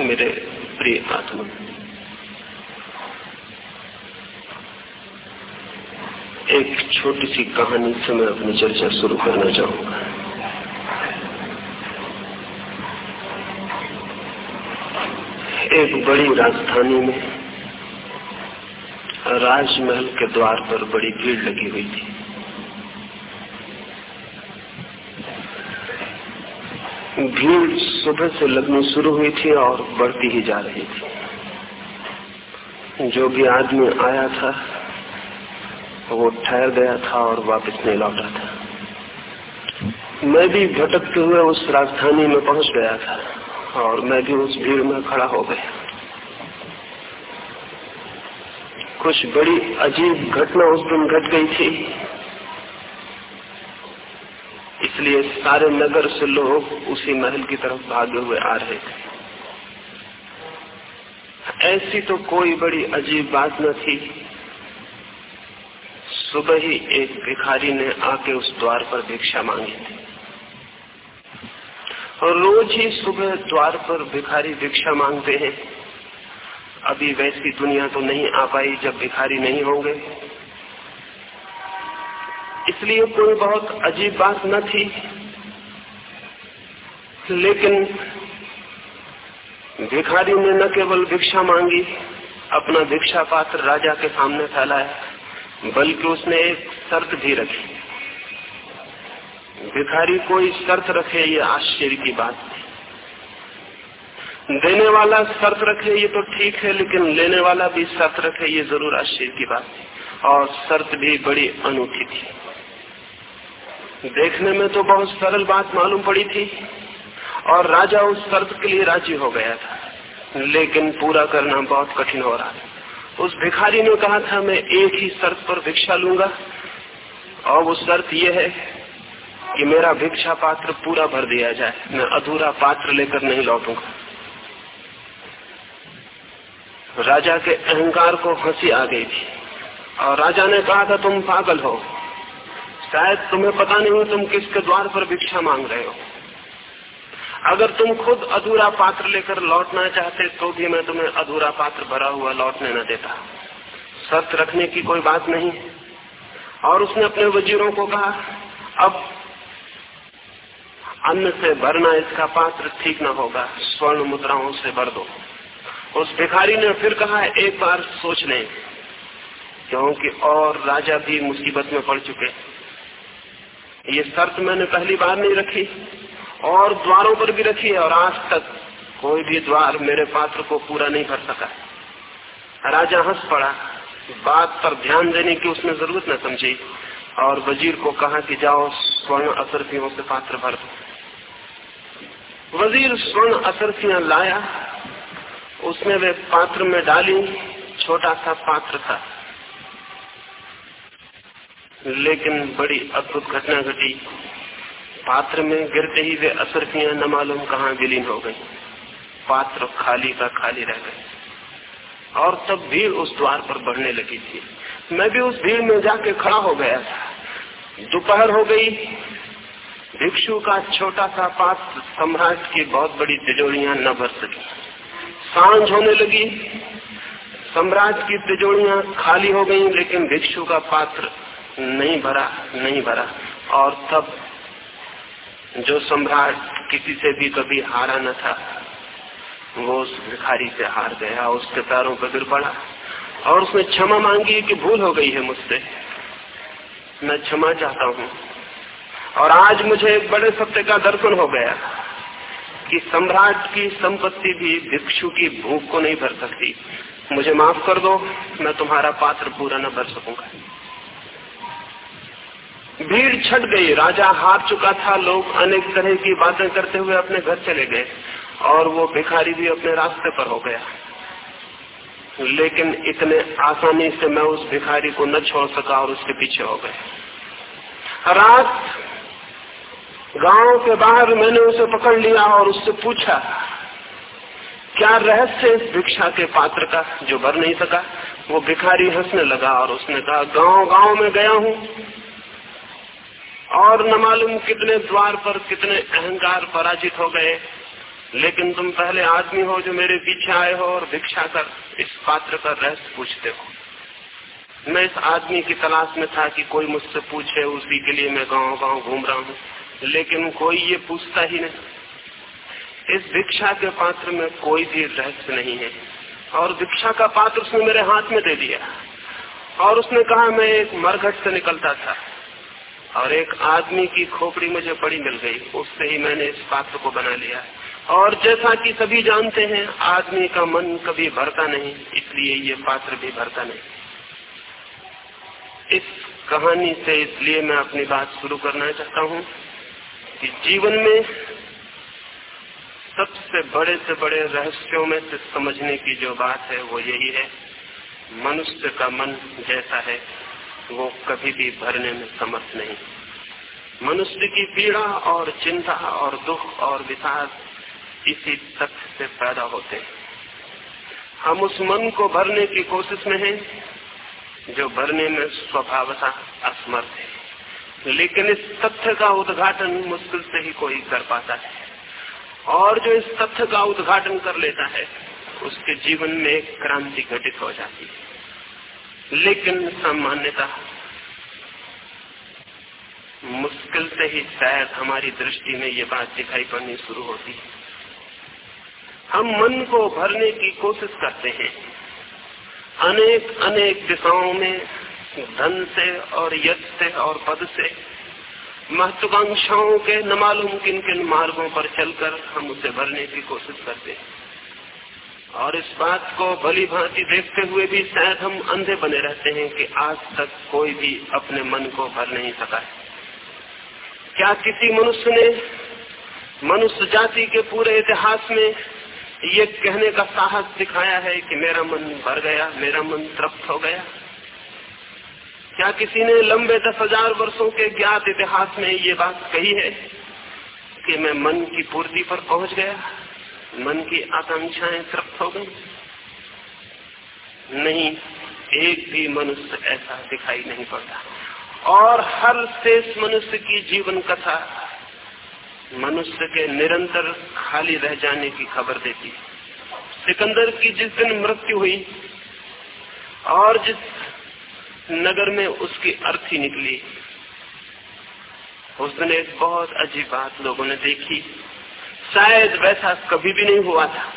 मेरे प्रिय आत्मा। एक छोटी सी कहानी से मैं अपनी चर्चा शुरू करना चाहूँगा। एक बड़ी राजधानी में राजमहल के द्वार पर बड़ी भीड़ लगी हुई थी। भीड़ सुबह से लगनी शुरू हुई थी और बढ़ती ही जा रही थी। जो भी आदमी आया था, वो ठहर गया था और वापस नहीं लौटा था। मैं भी भटकते हुए उस राजधानी में पहुँच गया था और मैं भी उस भीड़ में खड़ा हो गया। कुछ बड़ी अजीब घटना उस दिन घट गई थी इसलिए सारे नगर से लोग उसी महल की तरफ़ भागे हुए आ रहे थे। ऐसी तो कोई बड़ी अजीब बात न थी। सुबह ही एक भिखारी ने आके उस द्वार पर भिक्षा मांगी थी। और रोज ही सुबह द्वार पर भिखारी भिक्षा मांगते हैं। अभी वैसी दुनिया तो नहीं आ पाई जब भिखारी नहीं होंगे। इसलिए कोई बहुत अजीब बात न थी। लेकिन भिखारी ने न केवल भिक्षा मांगी, अपना भिक्षा पात्र राजा के सामने फैलाया, बल्कि उसने एक शर्त भी रखी। भिखारी कोई शर्त रखे, ये आश्चर्य की बात थी देने वाला शर्त रखे, ये तो ठीक है, लेकिन लेने वाला भी शर्त रखे, ये ज़रूर आश्चर्य की बात थी और शर्त भी बड़ी अनूठी थी। देखने में तो बहुत सरल बात मालूम पड़ी थी। और राजा उस शर्त के लिए राज़ी हो गया था। लेकिन पूरा करना बहुत कठिन हो रहा था। उस भिखारी ने कहा, था, मैं एक ही शर्त पर भिक्षा लूँगा। और वो शर्त यह है कि मेरा भिक्षा पात्र पूरा भर दिया जाए। मैं अधूरा पात्र लेकर नहीं लौटूँगा। राजा के अहंकार को हँसी आ गई थी। और राजा ने कहा, था, तुम पागल हो। शायद तुम्हें पता नहीं तुम किसके द्वार पर भिक्षा मांग रहे हो। अगर तुम खुद अधूरा पात्र लेकर लौटना चाहते तो भी मैं तुम्हें अधूरा पात्र भरा हुआ लौटने न देता। शर्त रखने की कोई बात नहीं। और उसने अपने वजीरों को कहा, अब अन्न से भरना इसका पात्र ठीक न होगा, स्वर्ण मुद्राओं से भर दो। उस भिखारी ने फिर कहा, एक बार सोच लें, क्योंकि और राजा भी मुसीबत में पड़ चुके। ये शर्त मैंने पहली बार नहीं रखी। और द्वारों पर भी रखी है और आज तक कोई भी द्वार मेरे पात्र को पूरा नहीं भर सका। राजा हंस पड़ा। बात पर ध्यान देने की उसने ज़रूरत न समझी और वज़ीर को कहा कि जाओ, स्वर्ण असरफियों से पात्र भर दो। वज़ीर स्वर्ण असरफियाँ लाया। उसने वे पात्र में डाली। छोटा सा पात्र था। लेकिन बड़ी अद्भुत घटना घटी। पात्र में गिरते ही वे असरफियाँ न मालूम कहा विलीन हो गई। पात्र खाली का खाली रह गए। और तब भीड़ उस द्वार पर बढ़ने लगी थी। मैं भी उस भीड़ में जाके खड़ा हो गया था। दोपहर हो गई। भिक्षु का छोटा सा पात्र सम्राट की बहुत बड़ी तिजोरियाँ न भर सकी। साँझ होने लगी। सम्राट की तिजोरियाँ खाली हो गई, लेकिन भिक्षु का पात्र नहीं भरा नहीं भरा। और तब जो सम्राट किसी से भी कभी हारा न था, वो उस भिखारी से हार गया, उसके पैरों पर गिर पड़ा और उसने क्षमा मांगी कि भूल हो गई है मुझसे। मैं क्षमा चाहता हूँ और आज मुझे एक बड़े सत्य का दर्शन हो गया कि सम्राट की संपत्ति भी भिक्षु की भूख को नहीं भर सकती। मुझे माफ़ कर दो, मैं तुम्हारा पात्र पूरा न भर सकूँगा। भीड़ छट गई। राजा हार चुका था। लोग अनेक तरह की बातें करते हुए अपने घर चले गए और वो भिखारी भी अपने रास्ते पर हो गया। लेकिन इतने आसानी से मैं उस भिखारी को न छोड़ सका और उसके पीछे हो गए रात गाँव के बाहर मैंने उसे पकड़ लिया और उससे पूछा, क्या रहस्य इस भिक्षा के पात्र का जो भर नहीं सका? वो भिखारी हंसने लगा और उसने कहा गाँव गाँव में गया हूँ। और न मालूम कितने द्वार पर कितने अहंकार पराजित हो गए। लेकिन तुम पहले आदमी हो जो मेरे पीछे आए हो और भिक्षा कर इस पात्र का रहस्य पूछते हो। मैं इस आदमी की तलाश में था कि कोई मुझसे पूछे, उसी के लिए मैं गाँव गाँव घूम रहा हूँ। लेकिन कोई ये पूछता ही नहीं। इस भिक्षा के पात्र में कोई भी रहस्य नहीं है। और भिक्षा का पात्र उसने मेरे हाथ में दे दिया। और उसने कहा, मैं एक मरघट से निकलता था। और एक आदमी की खोपड़ी मुझे बड़ी मिल गई। उससे ही मैंने इस पात्र को बना लिया। और जैसा कि सभी जानते हैं, आदमी का मन कभी भरता नहीं, इसलिए ये पात्र भी भरता नहीं। इस कहानी से इसलिए मैं अपनी बात शुरू करना चाहता हूँ कि जीवन में सबसे बड़े से बड़े रहस्यों में से समझने की जो बात है, वो यही है, मनुष्य का मन जैसा है। वो कभी भी भरने में समर्थ नहीं। मनुष्य की पीड़ा और चिंता और दुख और विषाद इसी तथ्य से पैदा होते हैं। हम उस मन को भरने की कोशिश में हैं, जो भरने में स्वभावता असमर्थ है। लेकिन इस तथ्य का उद्घाटन मुश्किल से ही कोई कर पाता है। और जो इस तथ्य का उद्घाटन कर लेता है, उसके जीवन में एक क्रांति घटित हो जाती है। लेकिन सामान्यता मुश्किल से ही शायद हमारी दृष्टि में ये बात दिखाई पड़नी शुरू होती है। हम मन को भरने की कोशिश करते हैं। अनेक अनेक दिशाओं में धन से और यश से और पद से महत्वाकांक्षाओं के न मालूम किन किन मार्गों पर चलकर हम उसे भरने की कोशिश करते हैं। और इस बात को भली भांति देखते हुए भी शायद हम अंधे बने रहते हैं कि आज तक कोई भी अपने मन को भर नहीं सका है। क्या किसी मनुष्य ने मनुष्य जाति के पूरे इतिहास में ये कहने का साहस दिखाया है कि मेरा मन भर गया, मेरा मन तृप्त हो गया? क्या किसी ने लंबे दस हज़ार वर्षो के ज्ञात इतिहास में ये बात कही है कि मैं मन की पूर्ति पर पहुँच गया? मन की आकांक्षाएँ तृप्त हो गई। नहीं, एक भी मनुष्य ऐसा दिखाई नहीं पड़ता। और हर शेष मनुष्य की जीवन कथा मनुष्य के निरंतर खाली रह जाने की खबर देती सिकंदर की जिस दिन मृत्यु हुई और जिस नगर में उसकी अर्थी निकली, उस दिन एक बहुत अजीब बात लोगों ने देखी। शायद वैसा कभी भी नहीं हुआ था,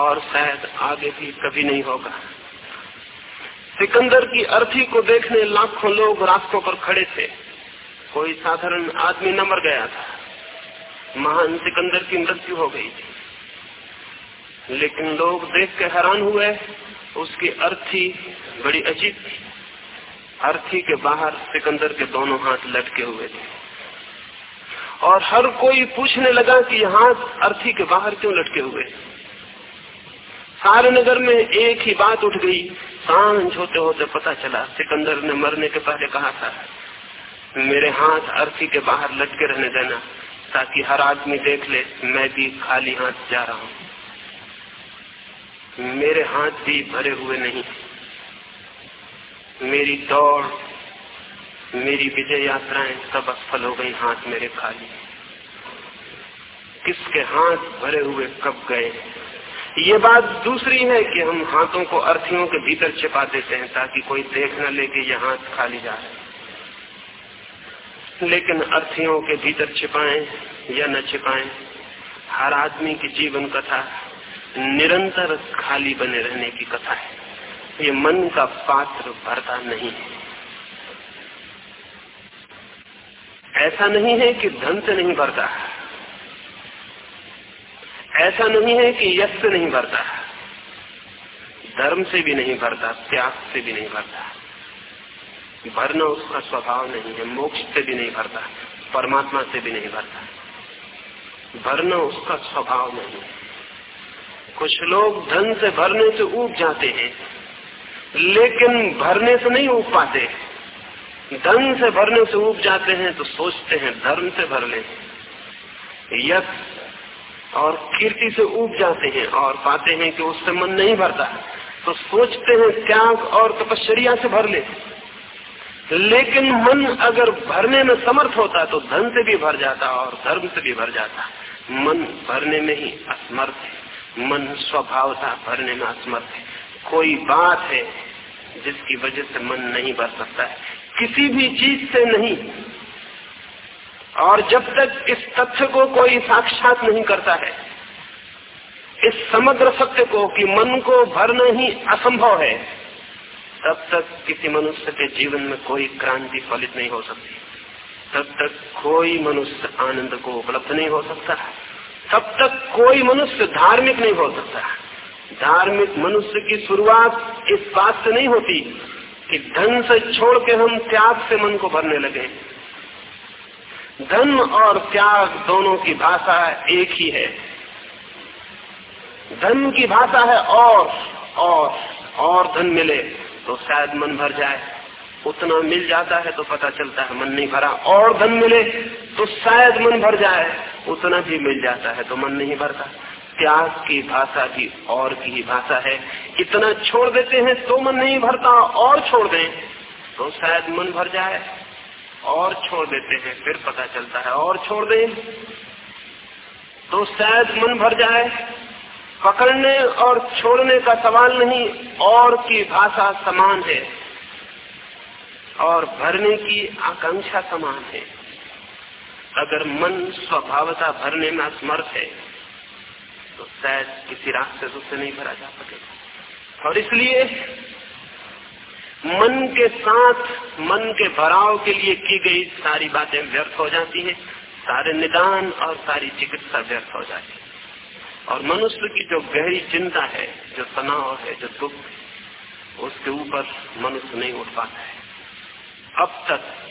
और शायद आगे भी कभी नहीं होगा। सिकंदर की अर्थी को देखने लाखों लोग रास्तों पर खड़े थे। कोई साधारण आदमी न मर गया था। महान सिकंदर की मृत्यु हो गई थी। लेकिन लोग देख के हैरान हुए, उसकी अर्थी बड़ी अजीब थी। अर्थी के बाहर सिकंदर के दोनों हाथ लटके हुए थे। और हर कोई पूछने लगा कि हाथ अर्थी के बाहर क्यों लटके हुए? सारे नगर में एक ही बात उठ गई। साँझ होते होते पता चला, सिकंदर ने मरने के पहले कहा था, मेरे हाथ अर्थी के बाहर लटके रहने देना, ताकि हर आदमी देख ले, मैं भी खाली हाथ जा रहा हूँ। मेरे हाथ भी भरे हुए नहीं। मेरी दौड़ मेरी विजय यात्राएँ सब असफल हो गई, हाथ मेरे खाली। किसके हाथ भरे हुए कब गए? ये बात दूसरी है कि हम हाथों को अर्थियों के भीतर छिपा देते हैं ताकि कोई देख न ले कि ये हाथ खाली जा रहे लेकिन अर्थियों के भीतर छिपाए या न छिपाए, हर आदमी की जीवन कथा निरंतर खाली बने रहने की कथा है। ये मन का पात्र भरता नहीं है। ऐसा नहीं है कि धन से नहीं भरता ऐसा नहीं है कि यश से नहीं भरता धर्म से भी नहीं भरता त्याग से भी नहीं भरता भरना उसका स्वभाव नहीं है, मोक्ष से भी नहीं भरता परमात्मा से भी नहीं भरता भरना उसका स्वभाव नहीं है। कुछ लोग धन से भरने से ऊब जाते हैं, लेकिन भरने से नहीं उग पाते। धन से भरने से उग जाते हैं तो सोचते हैं धर्म से भर ले। यश और कीर्ति से उग जाते हैं और पाते हैं कि उससे मन नहीं भरता। तो सोचते हैं त्याग और तपश्चर्या से भर ले। लेकिन मन अगर भरने में समर्थ होता तो धन से भी भर जाता और धर्म से भी भर जाता। मन भरने में ही असमर्थ है। मन स्वभाव था भरने में असमर्थ है। कोई बात है जिसकी वजह से मन नहीं भर सकता है। किसी भी चीज़ से नहीं। और जब तक इस तथ्य को कोई साक्षात नहीं करता है, इस समग्र सत्य को कि मन को भरना ही असंभव है, तब तक किसी मनुष्य के जीवन में कोई क्रांति फलित नहीं हो सकती। तब तक कोई मनुष्य आनंद को उपलब्ध नहीं हो सकता तब तक कोई मनुष्य धार्मिक नहीं हो सकता धार्मिक मनुष्य की शुरुआत इस बात से नहीं होती कि धन से छोड़ के हम त्याग से मन को भरने लगे धन और त्याग दोनों की भाषा एक ही है। धन की भाषा है और और और धन मिले तो शायद मन भर जाए। उतना मिल जाता है तो पता चलता है मन नहीं भरा। और धन मिले तो शायद मन भर जाए। उतना भी मिल जाता है तो मन नहीं भरता। त्याग की भाषा भी और की भाषा है। इतना छोड़ देते हैं तो मन नहीं भरता, और छोड़ दें तो शायद मन भर जाए। और छोड़ देते हैं, फिर पता चलता है, और छोड़ दें तो शायद मन भर जाए। पकड़ने और छोड़ने का सवाल नहीं, और की भाषा समान है। और भरने की आकांक्षा समान है। अगर मन स्वभावता भरने में असमर्थ है तो शायद किसी रास्ते से उसे नहीं भरा जा सकेगा। और इसलिए मन के साथ, मन के भराव के लिए की गई सारी बातें व्यर्थ हो जाती है, सारे निदान और सारी चिकित्सा व्यर्थ हो जाती है। और मनुष्य की जो गहरी चिंता है, जो तनाव है, जो दुख उसके ऊपर मनुष्य नहीं उठ पाता है। अब तक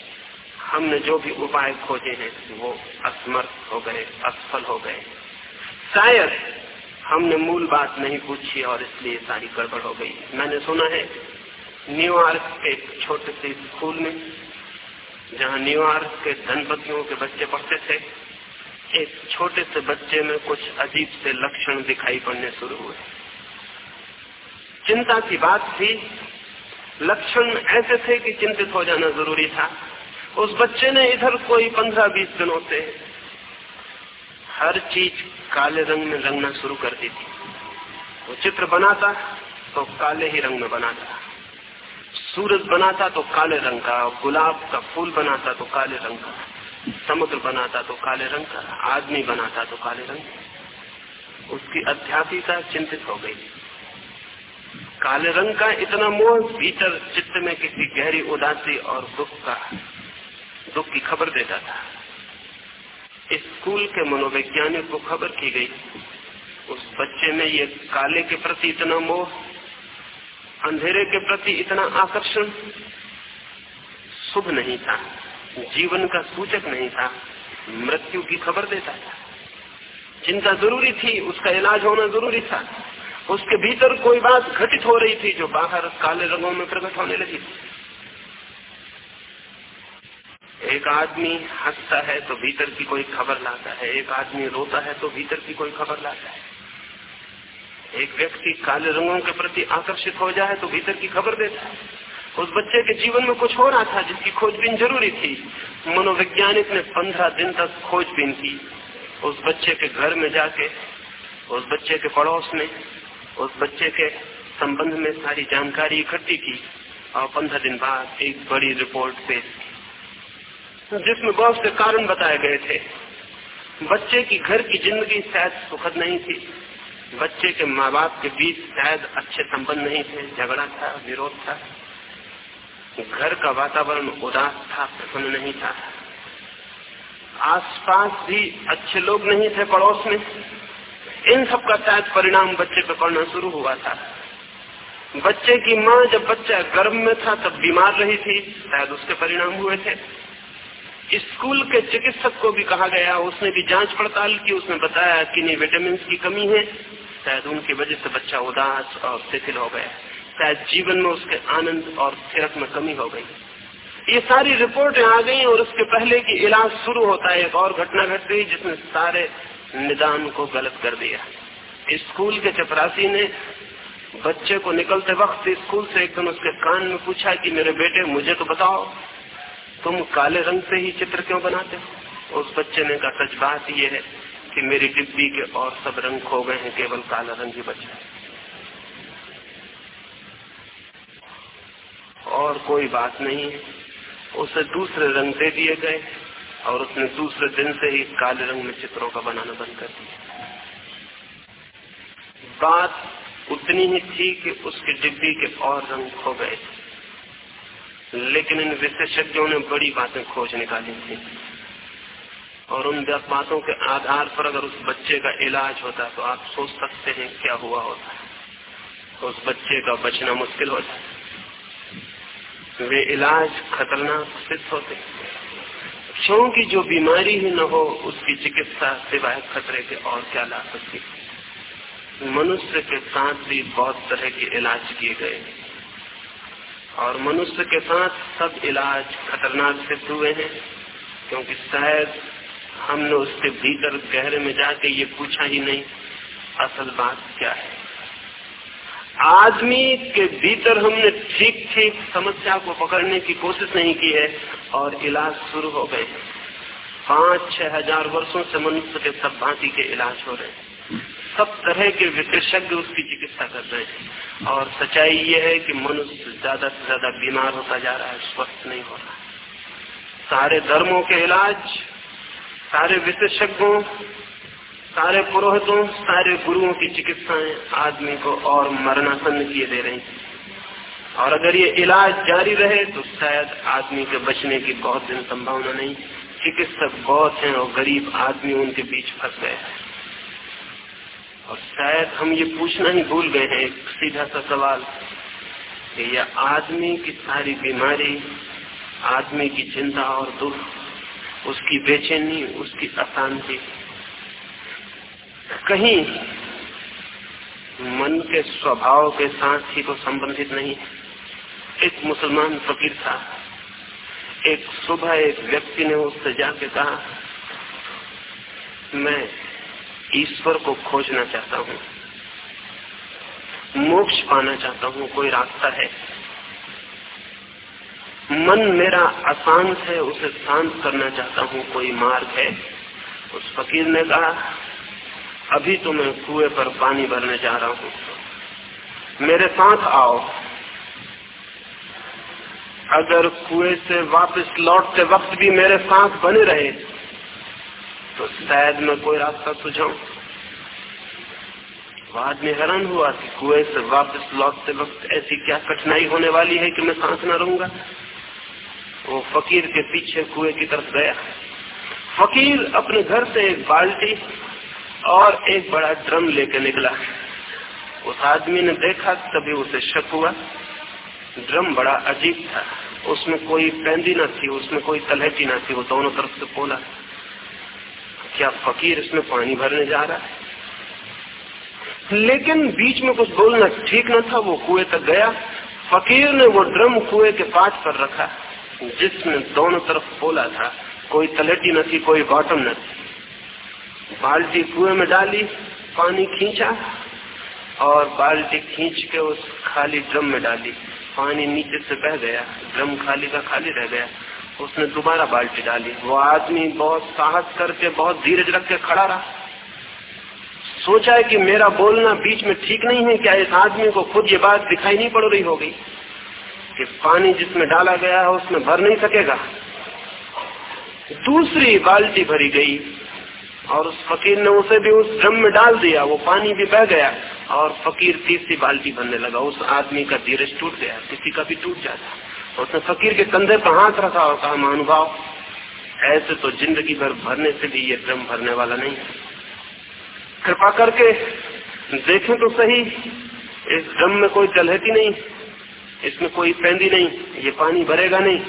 हमने जो भी उपाय खोजे हैं, वो असमर्थ हो गए, असफल हो गए। शायद हमने मूल बात नहीं पूछी और इसलिए सारी गड़बड़ हो गई। मैंने सुना है न्यूयॉर्क के छोटे से स्कूल में, जहाँ न्यूयॉर्क के धनपतियों के बच्चे पढ़ते थे, एक छोटे से बच्चे में कुछ अजीब से लक्षण दिखाई पड़ने शुरू हुए। चिंता की बात थी, लक्षण ऐसे थे कि चिंतित हो जाना ज़रूरी था। उस बच्चे ने इधर कोई पंद्रह बीस दिनों से हर चीज़ काले रंग में रंगना शुरू कर दी थी वो चित्र बनाता तो काले ही रंग में बनाता। सूरज बनाता तो काले रंग का, गुलाब का फूल बनाता तो काले रंग का, समुद्र बनाता तो काले रंग का, आदमी बनाता तो काले रंग उसकी अध्यापिका चिंतित हो गई। काले रंग का इतना मोह, भीतर चित्त में किसी गहरी उदासी और दुख का, दुख की खबर देता था। स्कूल के मनोवैज्ञानिक को खबर की गई। उस बच्चे में ये काले के प्रति इतना मोह, अंधेरे के प्रति इतना आकर्षण शुभ नहीं था, जीवन का सूचक नहीं था, मृत्यु की खबर देता था। चिंता ज़रूरी थी, उसका इलाज होना ज़रूरी था। उसके भीतर कोई बात घटित हो रही थी जो बाहर काले रंगों में प्रकट होने लगी थी। एक आदमी हंसता है तो भीतर की कोई खबर लाता है, एक आदमी रोता है तो भीतर की कोई खबर लाता है। एक व्यक्ति काले रंगों के प्रति आकर्षित हो जाए तो भीतर की खबर देता है। उस बच्चे के जीवन में कुछ हो रहा था जिसकी खोजबीन ज़रूरी थी। मनोवैज्ञानिक ने पंद्रह दिन तक खोजबीन की। उस बच्चे के घर में जाके, उस बच्चे के पड़ोस में, उस बच्चे के संबंध में सारी जानकारी इकट्ठी की और पंद्रह दिन बाद एक बड़ी रिपोर्ट पेश की। जिसमें बहुत से कारण बताए गए थे। बच्चे की घर की ज़िंदगी शायद सुखद नहीं थी। बच्चे के माँ बाप के बीच शायद अच्छे संबंध नहीं थे। झगड़ा था, विरोध था। घर का वातावरण उदास था, प्रसन्न नहीं था। आसपास भी अच्छे लोग नहीं थे पड़ोस में। इन सब का शायद परिणाम बच्चे पे पड़ना शुरू हुआ था। बच्चे की माँ जब बच्चा गर्भ में था, तब बीमार रही थी, शायद उसके परिणाम हुए थे। स्कूल के चिकित्सक को भी कहा गया, उसने भी जाँच पड़ताल की, उसने बताया कि नहीं विटामिन की कमी है। शायद उनकी वजह से बच्चा उदास और शिथिल हो गया। शायद जीवन में उसके आनंद और थिरक में कमी हो गई। ये सारी रिपोर्टें आ गई और उसके पहले की इलाज शुरू होता है, एक और घटना घट गई, जिसने सारे निदान को गलत कर दिया। स्कूल के चपरासी ने बच्चे को निकलते वक्त स्कूल से एक दिन उसके कान में पूछा कि, मेरे बेटे, मुझे तो बताओ तुम काले रंग से ही चित्र क्यों बनाते हो? उस बच्चे ने कहा, सच बात यह है कि मेरी डिब्बी के और सब रंग खो गए हैं, केवल काला रंग ही बचा है। और कोई बात नहीं है। उसे दूसरे रंग दे दिए गए और उसने दूसरे दिन से ही काले रंग में चित्रों का बनाना बंद कर दिया। बात उतनी ही थी कि उसकी डिब्बी के और रंग खो गए लेकिन इन विशेषज्ञों ने बड़ी बातें खोज निकाली थी। और उन बातों के आधार पर अगर उस बच्चे का इलाज होता तो आप सोच सकते हैं क्या हुआ होता। तो उस बच्चे का बचना मुश्किल हो जाए वे इलाज खतरनाक सिद्ध होते। क्योंकि जो बीमारी ही न हो, उसकी चिकित्सा सिवाय खतरे के और क्या ला सकती। मनुष्य के साथ भी बहुत तरह के इलाज किए गए। और मनुष्य के साथ सब इलाज खतरनाक सिद्ध हुए हैं, क्योंकि शायद हमने उसके भीतर गहरे में जाके ये पूछा ही नहीं, असल बात क्या है? आदमी के भीतर हमने ठीक ठीक समस्या को पकड़ने की कोशिश नहीं की है और इलाज शुरू हो गए पाँच छह हज़ार वर्षों से मनुष्य के सब भांति के इलाज हो रहे हैं। सब तरह के विशेषज्ञ उसकी चिकित्सा कर रहे हैं और सच्चाई ये है कि मनुष्य ज़्यादा से ज़्यादा बीमार होता जा रहा है, स्वस्थ नहीं हो रहा सारे धर्मों के इलाज, सारे विशेषज्ञों, सारे पुरोहितों, सारे गुरुओं की चिकित्साएँ आदमी को और मरणासन किए दे रही और अगर ये इलाज जारी रहे तो शायद आदमी के बचने की बहुत दिन संभावना नहीं। चिकित्सक बहुत हैं और गरीब आदमी उनके बीच फंस गए और शायद हम ये पूछना ही भूल गए हैं, एक सीधा सा सवाल कि यह आदमी की सारी बीमारी, आदमी की चिंता और दुख, उसकी बेचैनी, उसकी अशांति, कहीं मन के स्वभाव के साथ ही तो संबंधित नहीं एक मुसलमान फकीर था, एक सुबह एक व्यक्ति ने उससे जाके कहा, मैं ईश्वर को खोजना चाहता हूँ। मोक्ष पाना चाहता हूँ, कोई रास्ता है। मन मेरा अशांत है, उसे शांत करना चाहता हूँ, कोई मार्ग है। उस फकीर ने कहा, अभी तो मैं कुएँ पर पानी भरने जा रहा हूँ। मेरे साथ आओ। अगर कुएँ से वापस लौटते वक्त भी मेरे साथ बने रहे तो शायद मैं कोई रास्ता सुझाऊ? बाद में हैरान हुआ कि कुएँ से वापस लौटते वक्त ऐसी क्या कठिनाई होने वाली है कि मैं सांस न रहूँगा वो फकीर के पीछे कुएँ की तरफ़ गया। फकीर अपने घर से एक बाल्टी और एक बड़ा ड्रम लेके निकला। उस आदमी ने देखा, तभी उसे शक हुआ। ड्रम बड़ा अजीब था। उसमें कोई पेंदी न थी, उसमें कोई तलहटी न थी। वो दोनों तरफ़ से बोला क्या फकीर इसमें पानी भरने जा रहा है? लेकिन बीच में कुछ बोलना ठीक न था, वो कुएँ तक गया। फकीर ने वो ड्रम कुएँ के पास पर रखा जिसमें दोनों तरफ़ बोला था, कोई तलेटी न थी, कोई बॉटम न थी। बाल्टी कुएँ में डाली, पानी खींचा, और बाल्टी खींच के उस खाली ड्रम में डाली। पानी नीचे से बह गया, ड्रम खाली का खाली रह गया। उसने दोबारा बाल्टी डाली वो आदमी बहुत साहस करके, बहुत धीरज रख के खड़ा रहा। सोचा है कि मेरा बोलना बीच में ठीक नहीं है, क्या इस आदमी को खुद ये बात दिखाई नहीं पड़ रही होगी? कि पानी जिसमें डाला गया है, उसमें भर नहीं सकेगा। दूसरी बाल्टी भरी गई, और उस फकीर ने उसे भी उस ड्रम में डाल दिया। वो पानी भी बह गया, और फकीर तीसरी बाल्टी भरने लगा। उस आदमी का धीरज टूट गया, किसी का भी टूट जाता। उसने फकीर के कंधे पर हाथ रखा और कहा, महानुभाव, ऐसे तो ज़िंदगी भर भरने से भी ये ड्रम भरने वाला नहीं कृपा करके देखें तो सही, इस ड्रम में कोई चलहती नहीं, इसमें कोई पेंदी नहीं, ये पानी भरेगा नहीं।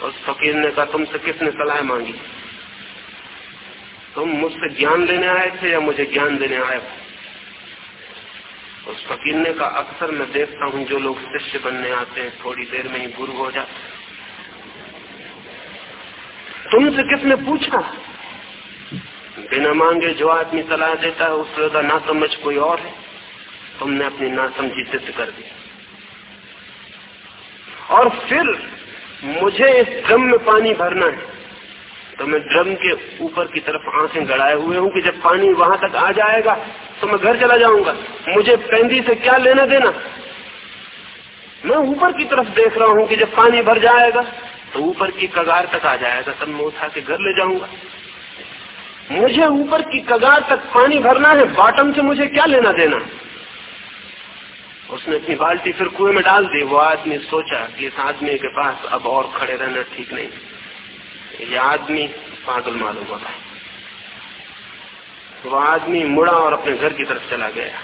उस फकीर ने कहा, तुमसे किसने सलाह मांगी? तुम मुझसे ज्ञान लेने आए थे या मुझे ज्ञान देने आए उस फकीर ने कहा अक्सर मैं देखता हूँ, जो लोग शिष्य बनने आते हैं, थोड़ी देर में ही गुरु हो जाते तुमसे किसने पूछा? बिना मांगे जो आदमी सलाह देता है, उससे ना समझ कोई और है। तुमने अपनी नासमझी सिद्ध कर दी। और फिर मुझे इस ड्रम में पानी भरना है। तो मैं ड्रम के ऊपर की तरफ़ आँखें गड़ाए हुए हूँ कि जब पानी वहाँ तक आ जाएगा तो मैं घर चला जाऊँगा। मुझे पेंदी से क्या लेना देना? मैं ऊपर की तरफ़ देख रहा हूँ कि जब पानी भर जाएगा तो ऊपर की कगार तक आ जाएगा, तब मैं उठा के घर ले जाऊँगा। मुझे ऊपर की कगार तक पानी भरना है, बॉटम से मुझे क्या लेना देना? उसने अपनी बाल्टी फिर कुएँ में डाल दी। वो आदमी सोचा कि इस आदमी के पास अब और खड़े रहना ठीक नहीं। ये आदमी पागल मालूम होता है। वो आदमी मुड़ा और अपने घर की तरफ़ चला गया।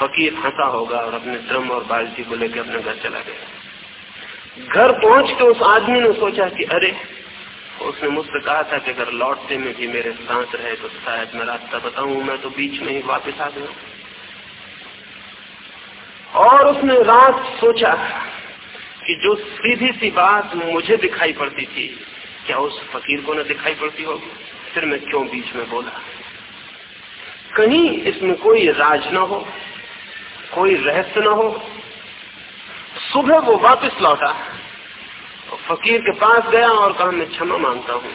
फकीर हंसा होगा और अपने ड्रम और बाल्टी को लेकर अपने घर चला गया। घर पहुँच के उस आदमी ने सोचा कि अरे, उसने मुझसे कहा था कि अगर लौटते में भी मेरे सांस रहे तो शायद मैं रास्ता बताऊँ, मैं तो बीच में ही वापस आ गया। और उसने रात सोचा कि जो सीधी सी बात मुझे दिखाई पड़ती थी, क्या उस फकीर को न दिखाई पड़ती होगी? फिर मैं क्यों बीच में बोला? कहीं इसमें कोई राज ना हो, कोई रहस्य ना हो। सुबह वो वापस लौटा, फकीर के पास गया और कहा, मैं क्षमा माँगता हूँ।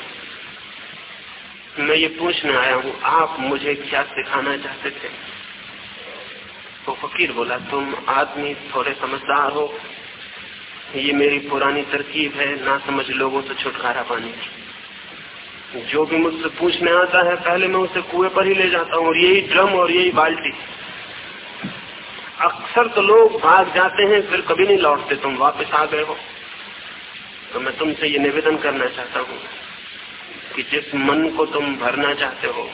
मैं ये पूछने आया हूँ, आप मुझे क्या सिखाना चाहते थे? तो फकीर बोला, तुम आदमी थोड़े समझदार हो। ये मेरी पुरानी तरकीब है, ना समझ लोगों से छुटकारा पाने की। जो भी मुझसे पूछने आता है, पहले मैं उसे कुएँ पर ही ले जाता हूँ और यही ड्रम और यही बाल्टी। अक्सर तो लोग भाग जाते हैं, फिर कभी नहीं लौटते। तुम वापस आ गए हो। तो मैं तुमसे ये निवेदन करना चाहता हूँ कि जिस मन को तुम भरना चाहते हो,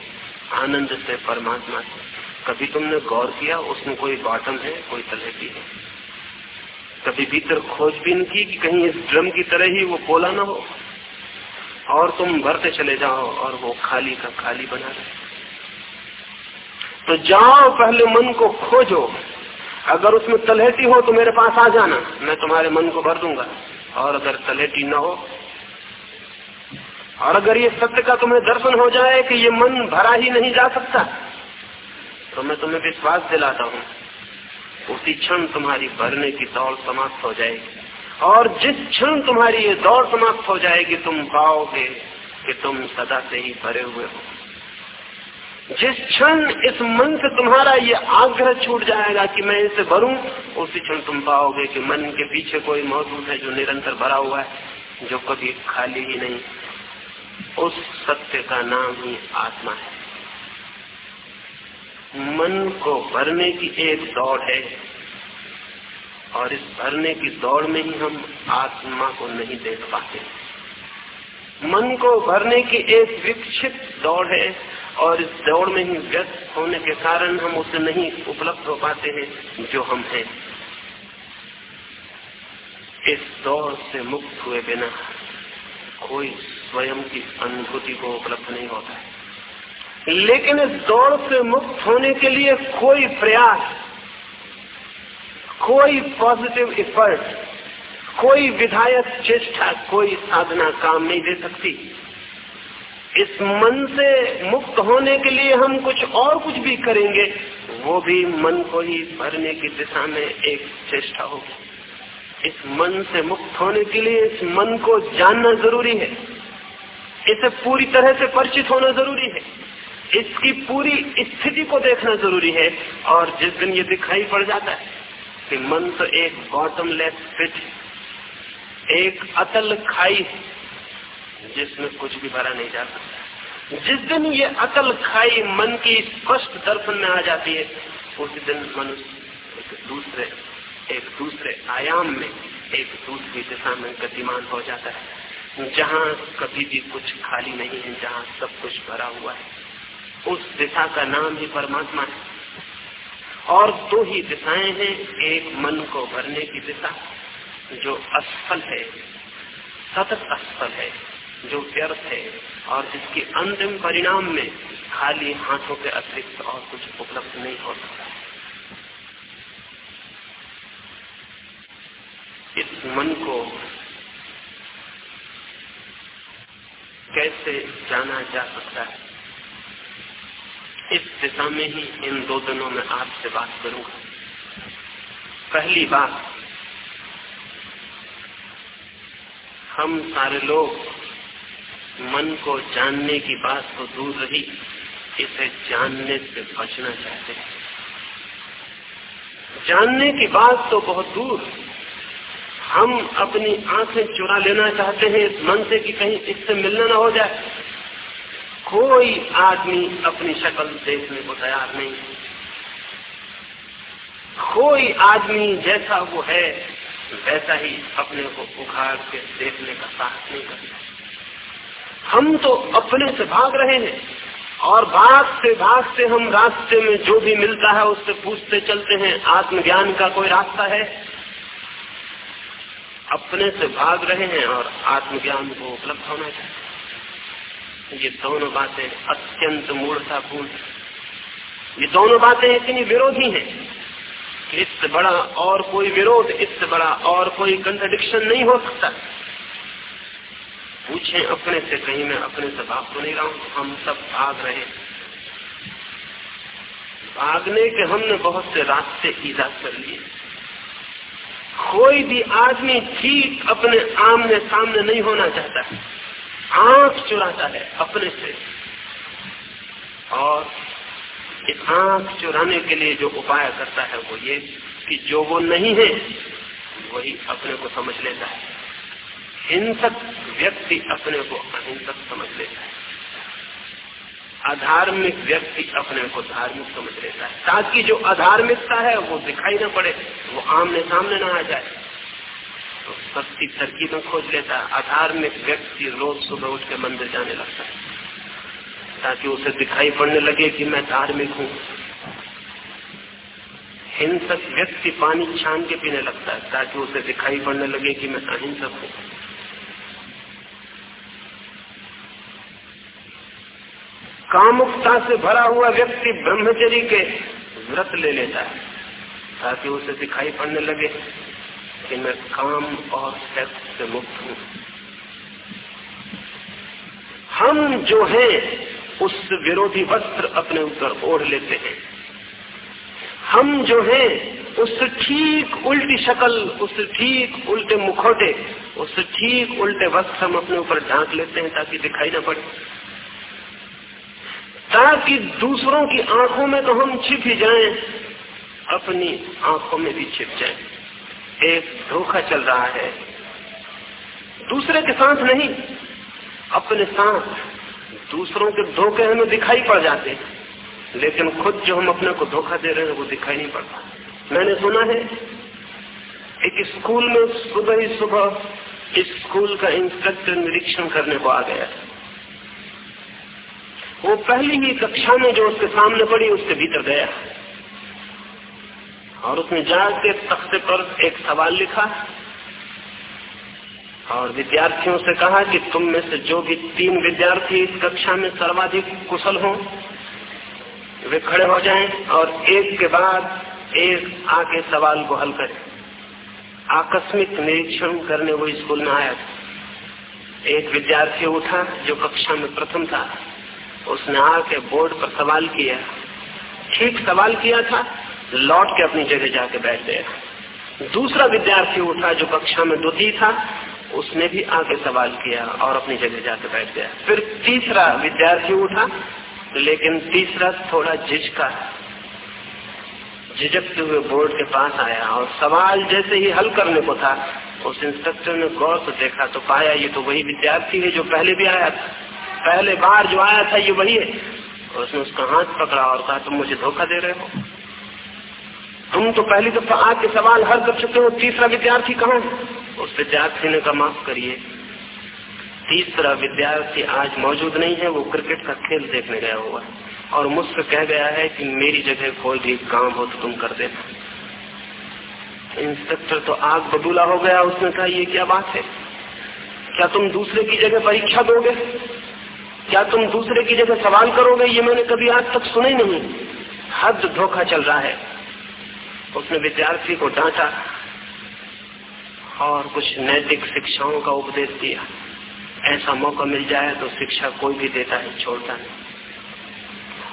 आनंद से परमात्मा से, कभी तुमने गौर किया, उसमें कोई बॉटम है, कोई तलहटी है? कभी भीतर खोजबीन की कि कहीं इस ड्रम की तरह ही वो पोला ना हो? और तुम भरते चले जाओ और वो खाली का खाली बना रहे तो जाओ पहले मन को खोजो। अगर उसमें तलहटी हो तो मेरे पास आ जाना, मैं तुम्हारे मन को भर दूँगा। और अगर तलहटी न हो, और अगर ये सत्य का तुम्हें दर्शन हो जाए कि ये मन भरा ही नहीं जा सकता तो मैं तुम्हें विश्वास दिलाता हूँ, उसी क्षण तुम्हारी भरने की दौड़ समाप्त हो जाएगी। और जिस क्षण तुम्हारी ये दौड़ समाप्त हो जाएगी, तुम पाओगे कि तुम सदा से ही भरे हुए हो। जिस क्षण इस मन से तुम्हारा ये आग्रह छूट जाएगा कि मैं इसे भरूं, उसी क्षण तुम पाओगे कि मन के पीछे कोई मौजूद है जो निरंतर भरा हुआ है, जो कभी खाली ही नहीं। उस सत्य का नाम ही आत्मा है। मन को भरने की एक दौड़ है। और इस भरने की दौड़ में ही हम आत्मा को नहीं देख पाते। मन को भरने की एक विकसित दौड़ है और इस दौड़ में ही व्यस्त होने के कारण हम उसे नहीं उपलब्ध हो पाते हैं जो हम हैं। इस दौड़ से मुक्त हुए बिना कोई स्वयं की अनुभूति को उपलब्ध नहीं होता है। लेकिन इस दौड़ से मुक्त होने के लिए कोई प्रयास कोई पॉजिटिव इफर्ट कोई विधायक चेष्टा, कोई साधना काम नहीं दे सकती। इस मन से मुक्त होने के लिए हम कुछ और कुछ भी करेंगे, वो भी मन को ही भरने की दिशा में एक चेष्टा होगी। इस मन से मुक्त होने के लिए इस मन को जानना ज़रूरी है। इसे पूरी तरह से परिचित होना ज़रूरी है। इसकी पूरी स्थिति को देखना ज़रूरी है और जिस दिन ये दिखाई पड़ जाता है कि मन तो एक बॉटमलेस फिट, एक अतल खाई जिसमें कुछ भी भरा नहीं जा सकता। जिस दिन ये अतल खाई मन की स्पष्ट दर्शन में आ जाती है, उस दिन मनुष्य एक दूसरे एक दूसरे आयाम में, एक दूसरी दिशा में गतिमान हो जाता है। जहाँ कभी भी कुछ खाली नहीं है, जहाँ सब कुछ भरा हुआ है, उस दिशा का नाम ही परमात्मा है। और दो ही दिशाएँ हैं, एक मन को भरने की दिशा, जो असफल है, सतत असफल है, जो व्यर्थ है, और जिसके अंतिम परिणाम में खाली हाथों के अतिरिक्त और कुछ उपलब्ध नहीं हो सकता। इस मन को कैसे जाना जा सकता है? इस दिशा में ही इन दो दिनों में आपसे बात करूँगा। पहली बात, हम सारे लोग मन को जानने की बात तो दूर रही, इसे जानने से बचना चाहते हैं। जानने की बात तो बहुत दूर। हम अपनी आँखें चुरा लेना चाहते हैं, इस मन से कि कहीं इससे मिलना ना हो जाए। कोई आदमी अपनी शक्ल देखने को तैयार नहीं। कोई आदमी जैसा वो है, वैसा ही अपने को उखाड़ के देखने का साहस नहीं करता। हम तो अपने से भाग रहे हैं और भागते भागते हम रास्ते में जो भी मिलता है उससे पूछते चलते हैं, आत्मज्ञान का कोई रास्ता है? अपने से भाग रहे हैं और आत्मज्ञान को उपलब्ध होना चाहिए। ये दोनों बातें अत्यंत मूर्तापूर्ण ये दोनों बातें इतनी विरोधी हैं कि इससे बड़ा और कोई विरोध, इससे बड़ा और कोई कंट्रडिक्शन नहीं हो सकता। पूछे अपने से, कहीं मैं अपने से भाग तो नहीं रहा हूँ हम सब भाग रहे भागने के हमने बहुत से रास्ते ईजाद कर लिए। कोई भी आदमी ठीक अपने आमने सामने नहीं होना चाहता। है आँख चुराता है अपने से। और इस आँख चुराने के लिए जो उपाय करता है वो ये कि जो वो नहीं है, वही अपने को समझ लेता है। हिंसक व्यक्ति अपने को अहिंसक समझ लेता है। अधार्मिक व्यक्ति अपने को धार्मिक समझ लेता है। ताकि जो अधार्मिकता है वो दिखाई न पड़े, वो आमने सामने ना आ जाए। तो सस्ती तरकीबें खोज लेता है अधार्मिक व्यक्ति रोज सुबह उठ के मंदिर जाने लगता है, ताकि उसे दिखाई पड़ने लगे कि मैं धार्मिक हूँ। हिंसक व्यक्ति पानी छान के पीने लगता है, ताकि उसे दिखाई पड़ने लगे कि मैं अहिंसक हूँ। कामुकता से भरा हुआ व्यक्ति ब्रह्मचरी के व्रत ले लेता है, ताकि उसे दिखाई पड़ने लगे। कि मैं काम और सेक्स से मुक्त हूँ। हम जो हैं, उस विरोधी वस्त्र अपने ऊपर ओढ़ लेते हैं। हम जो हैं उससे ठीक उल्टी शक्ल उससे ठीक उल्टे मुखौटे उससे ठीक उल्टे वस्त्र हम अपने ऊपर ढांक लेते हैं ताकि दिखाई ना पड़े। ताकि दूसरों की आँखों में तो हम छिप ही जाएँ, अपनी आँखों में भी छिप जाएँ। एक धोखा चल रहा है। दूसरे के साथ नहीं, अपने साथ दूसरों के धोखे हमें दिखाई पड़ जाते हैं। लेकिन खुद जो हम अपने को धोखा दे रहे हैं, वो दिखाई नहीं पड़ता। मैंने सुना है, एक स्कूल में सुबह ही सुबह स्कूल का इंस्ट्रक्टर निरीक्षण करने को आ गया। वो पहली ही कक्षा में जो उसके सामने पड़ी, उसके भीतर गया। और उसने जाके तख्ते पर एक सवाल लिखा। और विद्यार्थियों से कहा कि तुम में से जो भी तीन विद्यार्थी इस कक्षा में सर्वाधिक कुशल हो, वे खड़े हो जाएँ और एक के बाद एक आके सवाल को हल करें। आकस्मिक निरीक्षण करने वो स्कूल में आया। एक विद्यार्थी उठा जो कक्षा में प्रथम था। उसने आके बोर्ड पर सवाल किया। ठीक सवाल किया था। लौट के अपनी जगह जाके बैठ गया दूसरा विद्यार्थी उठा जो कक्षा में द्वितीय था, उसने भी आगे सवाल किया और अपनी जगह जाके बैठ गया। फिर तीसरा विद्यार्थी उठा, लेकिन तीसरा थोड़ा झिझका, झिझकते हुए बोर्ड के पास आया और सवाल जैसे ही हल करने को था, उस इंस्ट्रक्टर ने गौर से देखा तो पाया ये तो वही विद्यार्थी है जो पहले भी आया पहले बार जो आया था, ये वही है। उसने उसका हाथ पकड़ा और कहा, तुम मुझे धोखा दे रहे हो? तुम तो पहली दफ़ा आके सवाल हल कर चुके हो तीसरा विद्यार्थी कहाँ है? उस विद्यार्थी ने कहा, माफ़ करिए। तीसरा विद्यार्थी आज मौजूद नहीं है, वो क्रिकेट का खेल देखने गया हुआ और मुझसे कह गया है कि मेरी जगह कोई भी काम हो तो तुम कर देना। इंस्पेक्टर तो आग बबूला हो गया, उसने कहा, ये क्या बात है? क्या तुम दूसरे की जगह परीक्षा दोगे? क्या तुम दूसरे की जगह सवाल करोगे? ये मैंने कभी आज तक सुना ही नहीं। हद धोखा चल रहा है। उसने विद्यार्थी को डांटा और कुछ नैतिक शिक्षाओं का उपदेश दिया। ऐसा मौका मिल जाए तो शिक्षा कोई भी देता है छोड़ता नहीं।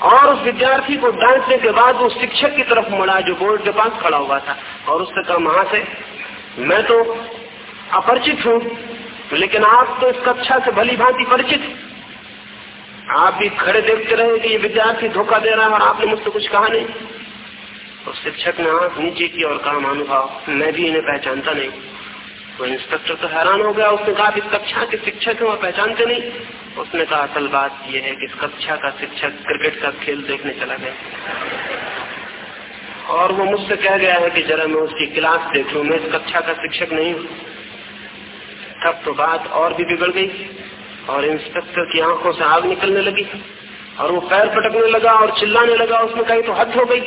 और उस विद्यार्थी को डांटने के बाद वो शिक्षक की तरफ़ मुड़ा जो बोर्ड के पास खड़ा हुआ था और उससे कहा, वहाँ से मैं तो अपरिचित हूँ, लेकिन आप तो इस कक्षा से भली भांति परिचित आप भी खड़े देखते रहे कि ये विद्यार्थी धोखा दे रहा है और आपने मुझसे कुछ कहा नहीं। तो शिक्षक ने आँख नीचे की और कहा महानुभाव मैं भी इन्हें पहचानता नहीं। तो इंस्पेक्टर तो हैरान हो गया। उसने कहा इस कक्षा के शिक्षक है वह पहचानते नहीं। उसने कहा, असल बात यह है कि इस कक्षा का शिक्षक क्रिकेट का खेल देखने चला गया। और वो मुझसे कह गया है कि, जरा मैं उसकी क्लास देख लू। मैं इस कक्षा का शिक्षक नहीं हूँ। तब तो बात और भी बिगड़ गई और इंस्पेक्टर की आँखों से आग निकलने लगी और वो पैर पटकने लगा और चिल्लाने लगा। उसने कही तो हद हो गई।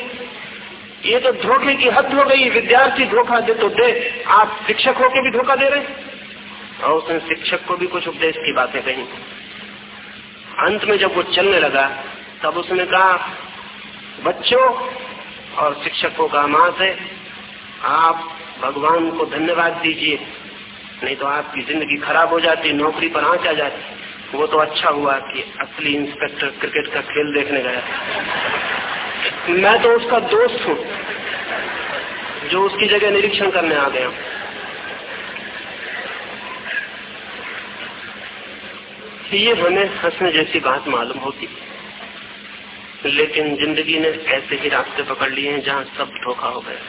ये तो धोखे की हद हो गई, विद्यार्थी धोखा दे तो दे। आप शिक्षक होके भी धोखा दे रहे और उसने शिक्षक को भी कुछ उपदेश की बातें कही। अंत में जब वो चलने लगा, तब उसने कहा, बच्चों और शिक्षकों का माँ है, आप भगवान को धन्यवाद दीजिए, नहीं तो आपकी ज़िंदगी खराब हो जाती, नौकरी पर आँच आ जाती। वो तो अच्छा हुआ कि असली इंस्पेक्टर क्रिकेट का खेल देखने गया। मैं तो उसका दोस्त हूँ, जो उसकी जगह निरीक्षण करने आ गया। ये हमें हंसने जैसी बात मालूम होती। लेकिन ज़िंदगी ने ऐसे ही रास्ते पकड़ लिए हैं जहाँ सब धोखा हो गया।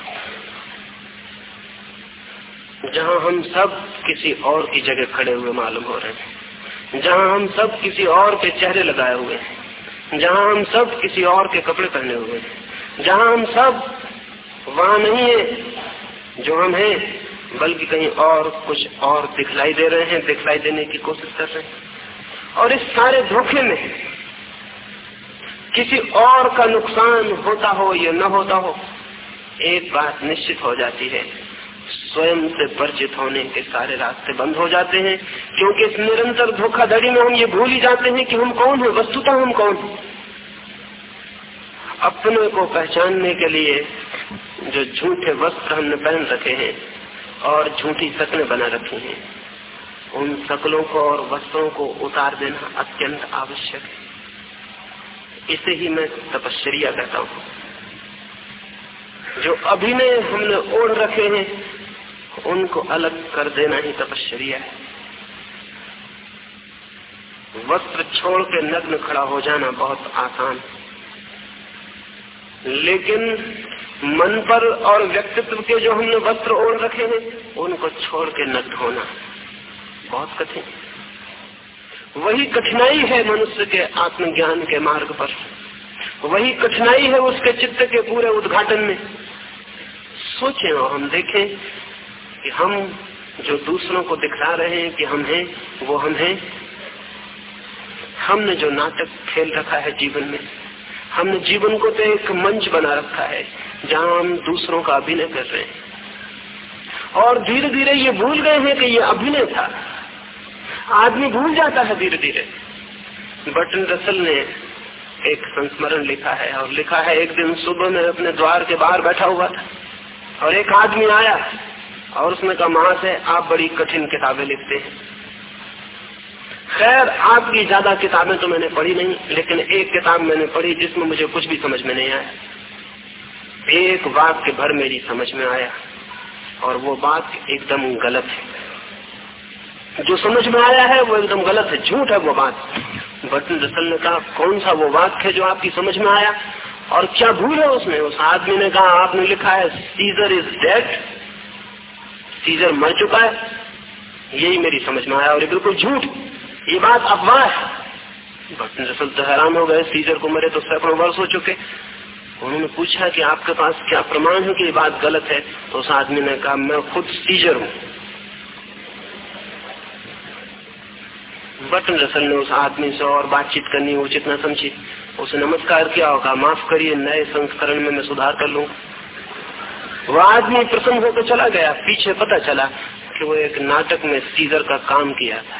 जहाँ हम सब किसी और की जगह खड़े हुए मालूम हो रहे हैं। जहाँ हम सब किसी और के चेहरे लगाए हुए हैं। जहाँ हम सब किसी और के कपड़े पहने हुए हैं। जहाँ हम सब वहाँ नहीं है, जो हम हैं, बल्कि कहीं और कुछ और दिखलाई दे रहे हैं, दिखलाई देने की कोशिश कर रहे हैं। और इस सारे धोखे में किसी और का नुकसान होता हो या न होता हो, एक बात निश्चित हो जाती है। स्वयं से परिचित होने के सारे रास्ते बंद हो जाते हैं, क्योंकि इस निरंतर धोखाधड़ी में हम ये भूल ही जाते हैं कि हम कौन है, वस्तुतः हम कौन है। अपने को पहचानने के लिए जो झूठे वस्त्र हमने पहन रखे हैं और झूठी शक्लें बना रखी हैं, उन शक्लों को और वस्त्रों को उतार देना अत्यंत आवश्यक है। इसे ही मैं तपश्चर्या कहता हूँ। जो अभिनय हमने ओढ़ रखे हैं उनको अलग कर देना ही तपश्चर्या है। वस्त्र छोड़ के नग्न खड़ा हो जाना बहुत आसान लेकिन मन पर और व्यक्तित्व के जो हमने वस्त्र ओढ़ रखे हैं, उनको छोड़ के नग्न होना बहुत कठिन वही कठिनाई है मनुष्य के आत्मज्ञान के मार्ग पर। वही कठिनाई है उसके चित्त के पूरे उद्घाटन में। सोचें और हम देखें कि हम जो दूसरों को दिखला रहे हैं कि हम हैं, वो हम हैं। हमने जो नाटक खेल रखा है जीवन में, हमने जीवन को तो एक मंच बना रखा है, जहाँ हम दूसरों का अभिनय कर रहे हैं। और धीरे धीरे ये भूल गए हैं कि ये अभिनय था। आदमी भूल जाता है धीरे धीरे बटन रसल ने एक संस्मरण लिखा है, और लिखा है, एक दिन सुबह में अपने द्वार के बाहर बैठा हुआ था, और एक आदमी आया। और उसने कहा, माँ से आप बड़ी कठिन किताबें लिखते हैं। खैर, आपकी ज़्यादा किताबें तो मैंने पढ़ी नहीं, लेकिन एक किताब मैंने पढ़ी जिसमें मुझे कुछ भी समझ में नहीं आया। एक वाक्य भर मेरी समझ में आया, और वो बात एकदम गलत है। जो समझ में आया है, वो एकदम गलत है, झूठ है वो बात। बटन रसल ने कहा कौन सा वो वाक्य है जो आपकी समझ में आया? और क्या भूल है उसमें? उस आदमी ने कहा, आपने लिखा है सीजर इज़ डेड सीजर मर चुका है। यही मेरी समझ में आया और ये बिल्कुल झूठ। ये बात अफवाह है। रसल तो हैरान हो गए। सीजर को मरे तो सैकड़ों वर्ष हो चुके। उन्होंने पूछा कि आपके पास क्या प्रमाण है कि ये बात गलत है? तो उस आदमी ने कहा, मैं खुद सीजर हूँ। बटन रसल ने उस आदमी से और बातचीत करनी उचित न समझी। उसे नमस्कार किया होगा माफ़ करिए, नए संस्करण में मैं सुधार कर लू वह आदमी प्रसन्न होकर चला गया। पीछे पता चला कि वो एक नाटक में सीजर का काम किया था।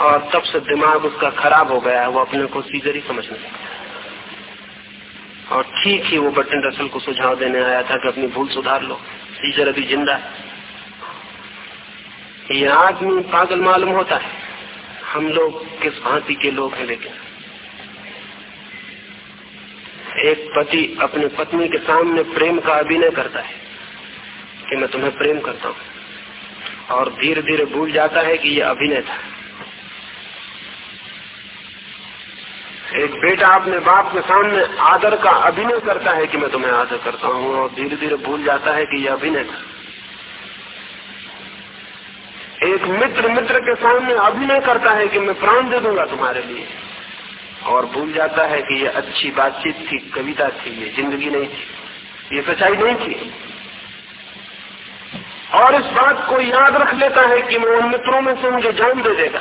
और तब से दिमाग उसका खराब हो गया, वो अपने को सीजर ही समझने लगा और ठीक ही वो बटन रसल को सुझाव देने आया था कि अपनी भूल सुधार लो। सीजर अभी ज़िंदा ये आदमी पागल मालूम होता है। हम लोग किस भांति के लोग हैं लेकिन। एक पति अपनी पत्नी के सामने प्रेम का अभिनय करता है कि मैं तुम्हें प्रेम करता हूँ। और धीरे धीरे भूल जाता है कि यह अभिनय था। एक बेटा अपने बाप के सामने आदर का अभिनय करता है कि मैं तुम्हें आदर करता हूँ, और धीरे धीरे भूल जाता है कि यह अभिनय था। एक मित्र मित्र के सामने अभिनय करता है कि मैं प्राण दे दूँगा तुम्हारे लिए। और भूल जाता है कि ये अच्छी बातचीत थी, कविता थी, ये ज़िंदगी नहीं थी, ये सच्चाई नहीं थी। और इस बात को याद रख लेता है कि मैं उन मित्रों में से मुझे जान दे देगा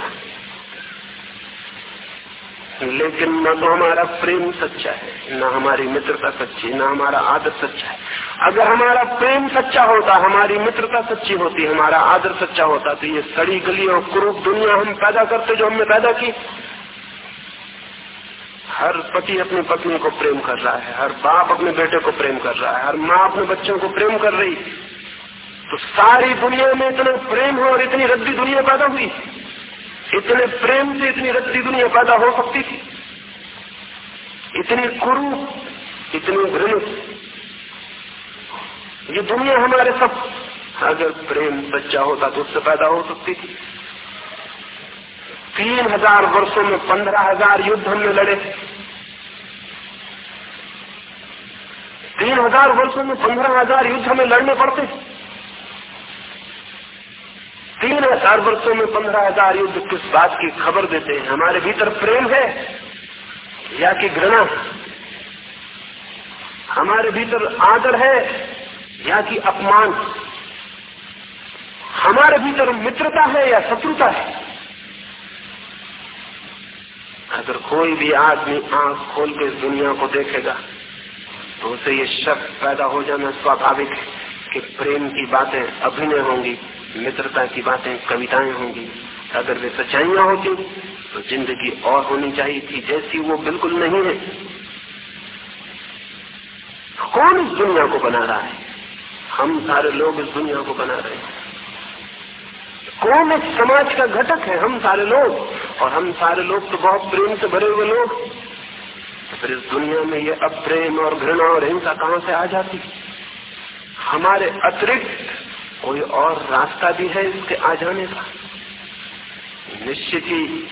लेकिन न तो हमारा प्रेम सच्चा है, न हमारी मित्रता सच्ची, न हमारा आदर सच्चा है। अगर हमारा प्रेम सच्चा होता, हमारी मित्रता सच्ची होती, हमारा आदर सच्चा होता तो ये सड़ी गली और क्रूप दुनिया हम पैदा करते जो हमने पैदा की। हर पति अपनी पत्नी को प्रेम कर रहा है, हर बाप अपने बेटे को प्रेम कर रहा है, हर माँ अपने बच्चों को प्रेम कर रही। तो सारी दुनिया में इतना प्रेम हो और इतनी रद्दी दुनिया पैदा हुई। इतने प्रेम से इतनी रद्दी दुनिया पैदा हो सकती थी। इतनी कुरु इतनी घृणित। ये दुनिया हमारे सब। अगर प्रेम सच्चा होता तो उससे पैदा हो सकती थी। तीन हज़ार वर्षो में पंद्रह हज़ार युद्ध हमने लड़े। तीन हज़ार वर्षो में पंद्रह हज़ार युद्ध हमें लड़ने पड़ते। तीन हज़ार वर्षो में पंद्रह हज़ार युद्ध किस बात की खबर देते हैं? हमारे भीतर प्रेम है या कि घृणा हमारे भीतर आदर है या कि अपमान? हमारे भीतर मित्रता है या शत्रुता है? अगर कोई भी आदमी आँख खोल के दुनिया को देखेगा तो उसे ये शक पैदा हो जाना स्वाभाविक है कि प्रेम की बातें अभिनय होंगी, मित्रता की बातें कविताएँ होंगी। अगर वे सच्चाइयाँ होती तो ज़िंदगी और होनी चाहिए थी, जैसी वो बिल्कुल नहीं है। कौन इस दुनिया को बना रहा है? हम सारे लोग इस दुनिया को बना रहे हैं। कौन इस समाज का घटक है, हम सारे लोग। और हम सारे लोग तो बहुत प्रेम से भरे हुए लोग। तो फिर इस दुनिया में ये अप्रेम और घृणा और हिंसा कहाँ से आ जाती? हमारे अतिरिक्त कोई और रास्ता भी है इसके आ जाने का। निश्चित ही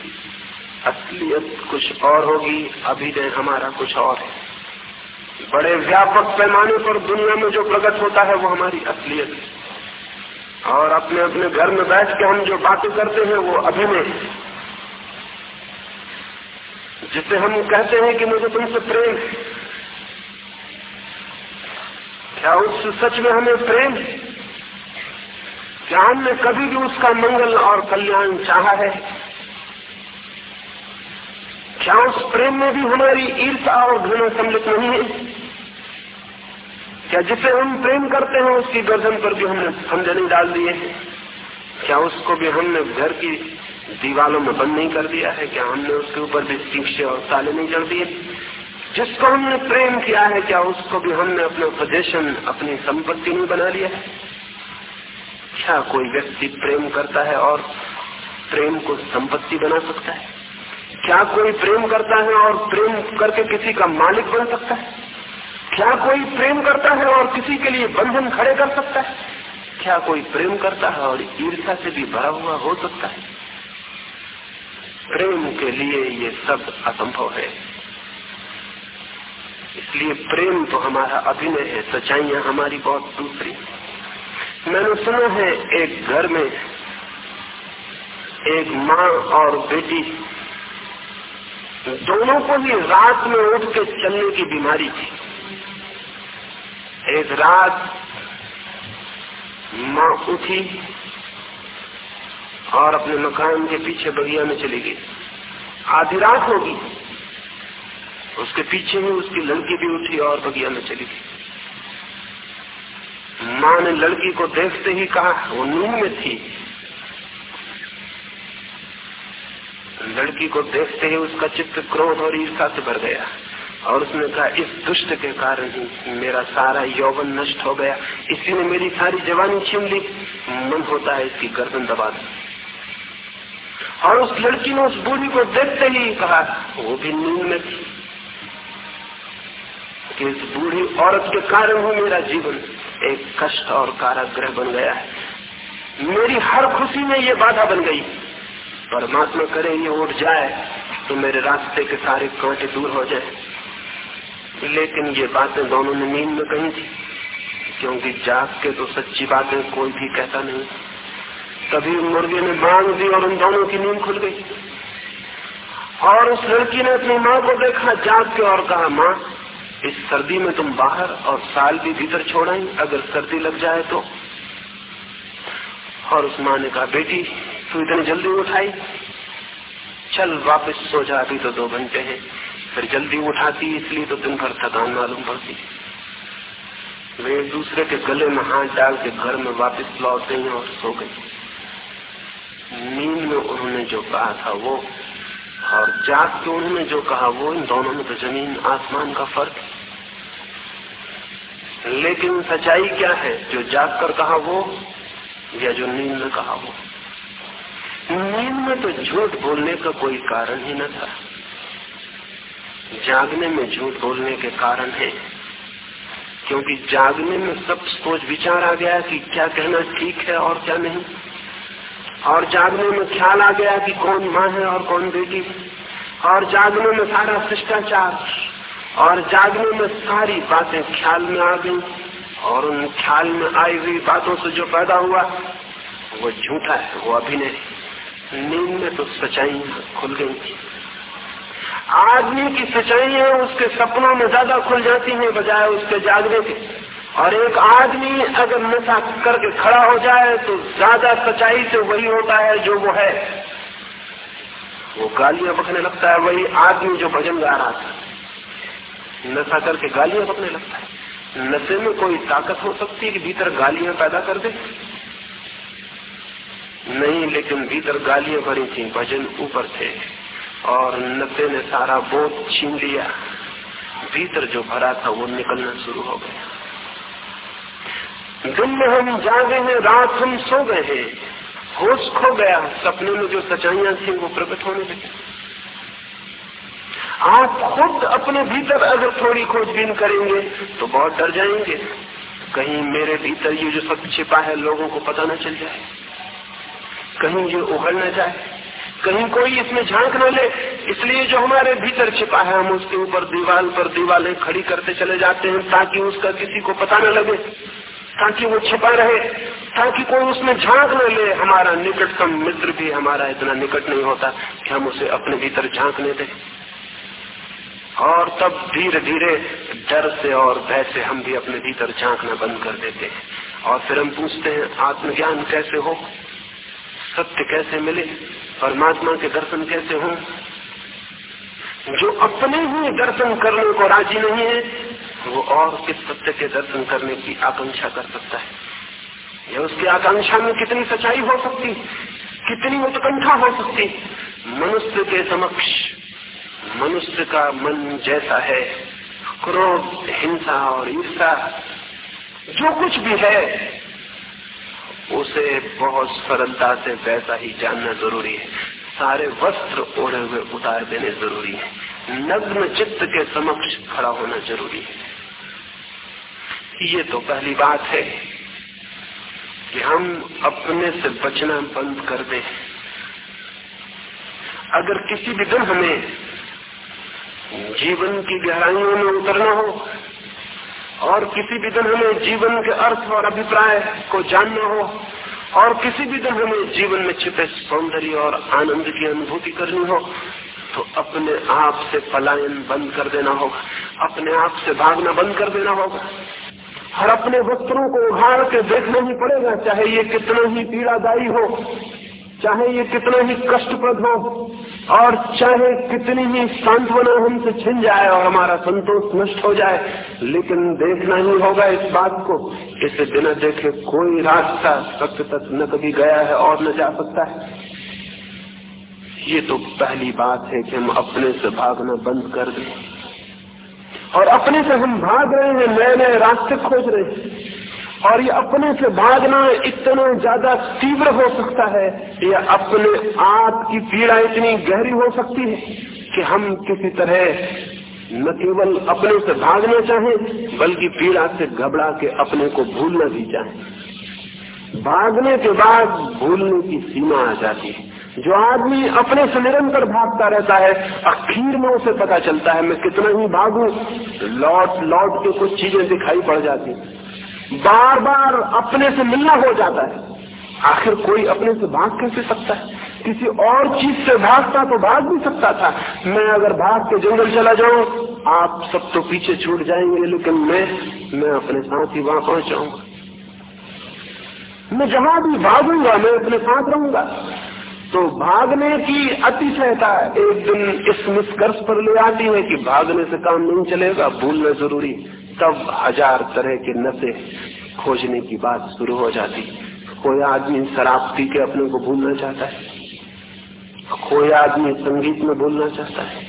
असलियत कुछ और होगी अभिनय हमारा कुछ और है। बड़े व्यापक पैमाने पर दुनिया में जो प्रकट होता है, वो हमारी असलियत है। और अपने अपने घर में बैठ के हम जो बातें करते हैं, वो अभिनय। जिसे हम कहते हैं कि मुझे तुमसे प्रेम क्या उस सच में हमें प्रेम क्या हमने कभी भी उसका मंगल और कल्याण चाहा है? क्या उस प्रेम में भी हमारी ईर्षा और घृणा सम्मिलित नहीं है? क्या जिसे हम प्रेम करते हैं उसकी गर्दन पर भी हमने समझने डाल दिए क्या उसको भी हमने घर की दीवालों में बंद नहीं कर दिया है? क्या हमने उसके ऊपर भी शीशे और ताले नहीं जड़ दिए? जिसको हमने प्रेम किया है, क्या उसको भी हमने अपना पोजेशन अपनी संपत्ति नहीं बना लिया है? क्या कोई व्यक्ति प्रेम करता है और प्रेम को संपत्ति बना सकता है? क्या कोई प्रेम करता है और प्रेम करके किसी का मालिक बन सकता है? क्या कोई प्रेम करता है और किसी के लिए बंधन खड़े कर सकता है? क्या कोई प्रेम करता है और ईर्षा से भी भरा हुआ हो सकता है? प्रेम के लिए ये सब असंभव है। इसलिए प्रेम तो हमारा अभिनय है, सच्चाइयाँ हमारी बहुत दूसरी मैंने सुना है, एक घर में एक माँ और बेटी दोनों को ही रात में उठ के चलने की बीमारी थी। एक रात माँ उठी और अपने मकान के पीछे बगिया में चली गई। आधी रात होगी। उसके पीछे ही उसकी लड़की भी उठी और बगिया में चली गई। माँ ने लड़की को देखते ही कहा, वो नींद में थी। लड़की को देखते ही उसका चित्त क्रोध और ईर्षा से भर गया। और उसने कहा, इस दुष्ट के कारण ही मेरा सारा यौवन नष्ट हो गया। इसी ने मेरी सारी जवानी छीन ली। मन होता है इसकी गर्दन दबा दो। और उस लड़की ने उस बूढ़ी को देखते ही कहा, वो भी नींद में थी। कि इस बूढ़ी औरत के कारण ही मेरा जीवन एक कष्ट और काराग्रह बन गया है। मेरी हर खुशी में ये बाधा बन गई। परमात्मा करे ये उठ जाए तो मेरे रास्ते के सारे कांटे दूर हो जाए। लेकिन ये बातें दोनों ने नींद में कही थी। क्योंकि जाग के तो सच्ची बातें कोई भी कहता नहीं। तभी मुर्गे ने बाँध दी और उन दोनों की नींद खुल गई। और उस लड़की ने अपनी माँ को देखा, जाग के और कहा, माँ, इस सर्दी में तुम बाहर और साल भी भीतर छोड़ाई अगर सर्दी लग जाए तो? और उस माँ ने कहा, बेटी, तू इतनी जल्दी उठाई चल, वापस सो जा, अभी तो दो घंटे हैं। फिर जल्दी उठाती, इसलिए तो दिन भर थकान मालूम पड़ती। वे एक दूसरे के गले में हाथ डाल के घर में वापस लौट गई और सो गई। नींद में उन्होंने जो कहा था वो, और जाग के उन्होंने जो कहा, वो इन दोनों में तो ज़मीन, आसमान का फ़र्क लेकिन सच्चाई क्या है? जो जाग कर कहा वो, या जो नींद में कहा वो? नींद में तो झूठ बोलने का कोई कारण ही न था। जागने में झूठ बोलने के कारण है। क्योंकि जागने में सब सोच विचार आ गया कि क्या कहना ठीक है और क्या नहीं। और जागने में ख्याल आ गया कि कौन माँ है और कौन बेटी। और जागने में सारा शिष्टाचार। और जागने में सारी बातें ख्याल में आ गई। और उन ख्याल में आई हुई बातों से जो पैदा हुआ, वो झूठा है, वो अभिनय नींद में तो सच्चाई खुल गई आदमी की सच्चाई है, उसके सपनों में ज़्यादा खुल जाती है, बजाय उसके जागने के। और एक आदमी अगर नशा करके खड़ा हो जाए तो ज़्यादा सच्चाई से वही होता है जो वो है। वो गालियाँ बकने लगता है, वही आदमी जो भजन गा रहा था। नशा करके गालियाँ बकने लगता है। नशे में कोई ताकत हो सकती है कि भीतर गालियाँ पैदा कर दे? नहीं, लेकिन भीतर गालियाँ भरी थी, भजन ऊपर थे। और नशे ने सारा बोध छीन लिया। भीतर जो भरा था वो निकलना शुरू हो गया। दिन में हम जागे हैं, रात हम सो गए हैं। होश खो गया, सपने में जो सच्चाइयाँ थी वो प्रकट होने लगी। आप खुद अपने भीतर अगर थोड़ी खोजबीन करेंगे तो बहुत डर जाएँगे। कहीं मेरे भीतर ये जो सब छिपा है, लोगों को पता न चल जाए। कहीं ये उगल न जाए। कहीं कोई इसमें झाँक न ले। इसलिए जो हमारे भीतर छिपा है, हम उसके ऊपर दीवार पर दीवारें खड़ी करते चले जाते हैं ताकि उसका किसी को पता न लगे, ताकि वो छिपा रहे, ताकि कोई उसमें झाँक न ले। हमारा निकटतम मित्र भी हमारा इतना निकट नहीं होता कि हम उसे अपने भीतर झांकने दें। और तब धीरे धीरे डर से और भय से हम भी अपने भीतर झांकना बंद कर देते हैं। और फिर हम पूछते हैं, आत्मज्ञान कैसे हो? सत्य कैसे मिले, परमात्मा के दर्शन कैसे हो? जो अपने ही दर्शन करने को राज़ी नहीं है, वो और किस सत्य के दर्शन करने की आकांक्षा कर सकता है? या उसकी आकांक्षा में कितनी सच्चाई हो सकती? कितनी उत्कंठा हो सकती? मनुष्य के समक्ष, मनुष्य का मन जैसा है, क्रोध, हिंसा और ईर्षा जो कुछ भी है उसे बहुत सरलता से वैसा ही जानना ज़रूरी है। सारे वस्त्र ओढ़े हुए उतार देने ज़रूरी है। नग्न चित्त के समक्ष खड़ा होना ज़रूरी है। ये तो पहली बात है कि हम अपने से बचना बंद कर दें। अगर किसी भी दिन हमें जीवन की गहराइयों में उतरना हो और किसी भी दिन हमें जीवन के अर्थ और अभिप्राय को जानना हो, और किसी भी दिन हमें जीवन में छिपे सौंदर्य और आनंद की अनुभूति करनी हो तो अपने आप से पलायन बंद कर देना होगा, अपने आप से भागना बंद कर देना होगा। और अपने वस्त्रों को उघाड़ के देखना ही पड़ेगा, चाहे ये कितना ही पीड़ादायी हो। चाहे ये कितना ही कष्टप्रद हो, और चाहे कितनी ही सांत्वना हमसे छिन जाए और हमारा संतोष नष्ट हो जाए, लेकिन देखना ही होगा इस बात को, इसे बिना देखे कोई रास्ता सत्य तक न कभी गया है और न जा सकता है। ये तो पहली बात है कि हम अपने से भागना बंद कर दें। और अपने से हम भाग रहे हैं नए नए रास्ते खोज रहे हैं। और ये अपने से भागना इतना ज़्यादा तीव्र हो सकता है, या अपने आप की पीड़ा इतनी गहरी हो सकती है कि हम किसी तरह न केवल अपने से भागना चाहें, बल्कि पीड़ा से घबरा के अपने को भूलना भी चाहें। भागने के बाद भूलने की सीमा आ जाती है। जो आदमी अपने से निरंतर भागता रहता है, अखीर में उसे पता चलता है, मैं कितना ही भागू लौट लौट के कुछ चीज़ें दिखाई पड़ जाती बार बार अपने से मिलना हो जाता है। आखिर कोई अपने से भाग कैसे सकता है? किसी और चीज़ से भागता तो भाग भी सकता था। मैं अगर भाग के जंगल चला जाऊँ, आप सब तो पीछे छूट जाएँगे, लेकिन मैं मैं अपने साथ ही वहाँ पहुँच जाऊँगा। मैं जहाँ भी भागूँगा, मैं अपने साथ रहूँगा। तो भागने की अतिशयता एक दिन इस निष्कर्ष पर ले आती है कि भागने से काम नहीं चलेगा, भूलना ज़रूरी। तब हज़ार तरह के नशे खोजने की बात शुरू हो जाती। कोई आदमी शराब पी के अपने को भूलना चाहता है? कोई आदमी संगीत में भूलना चाहता है?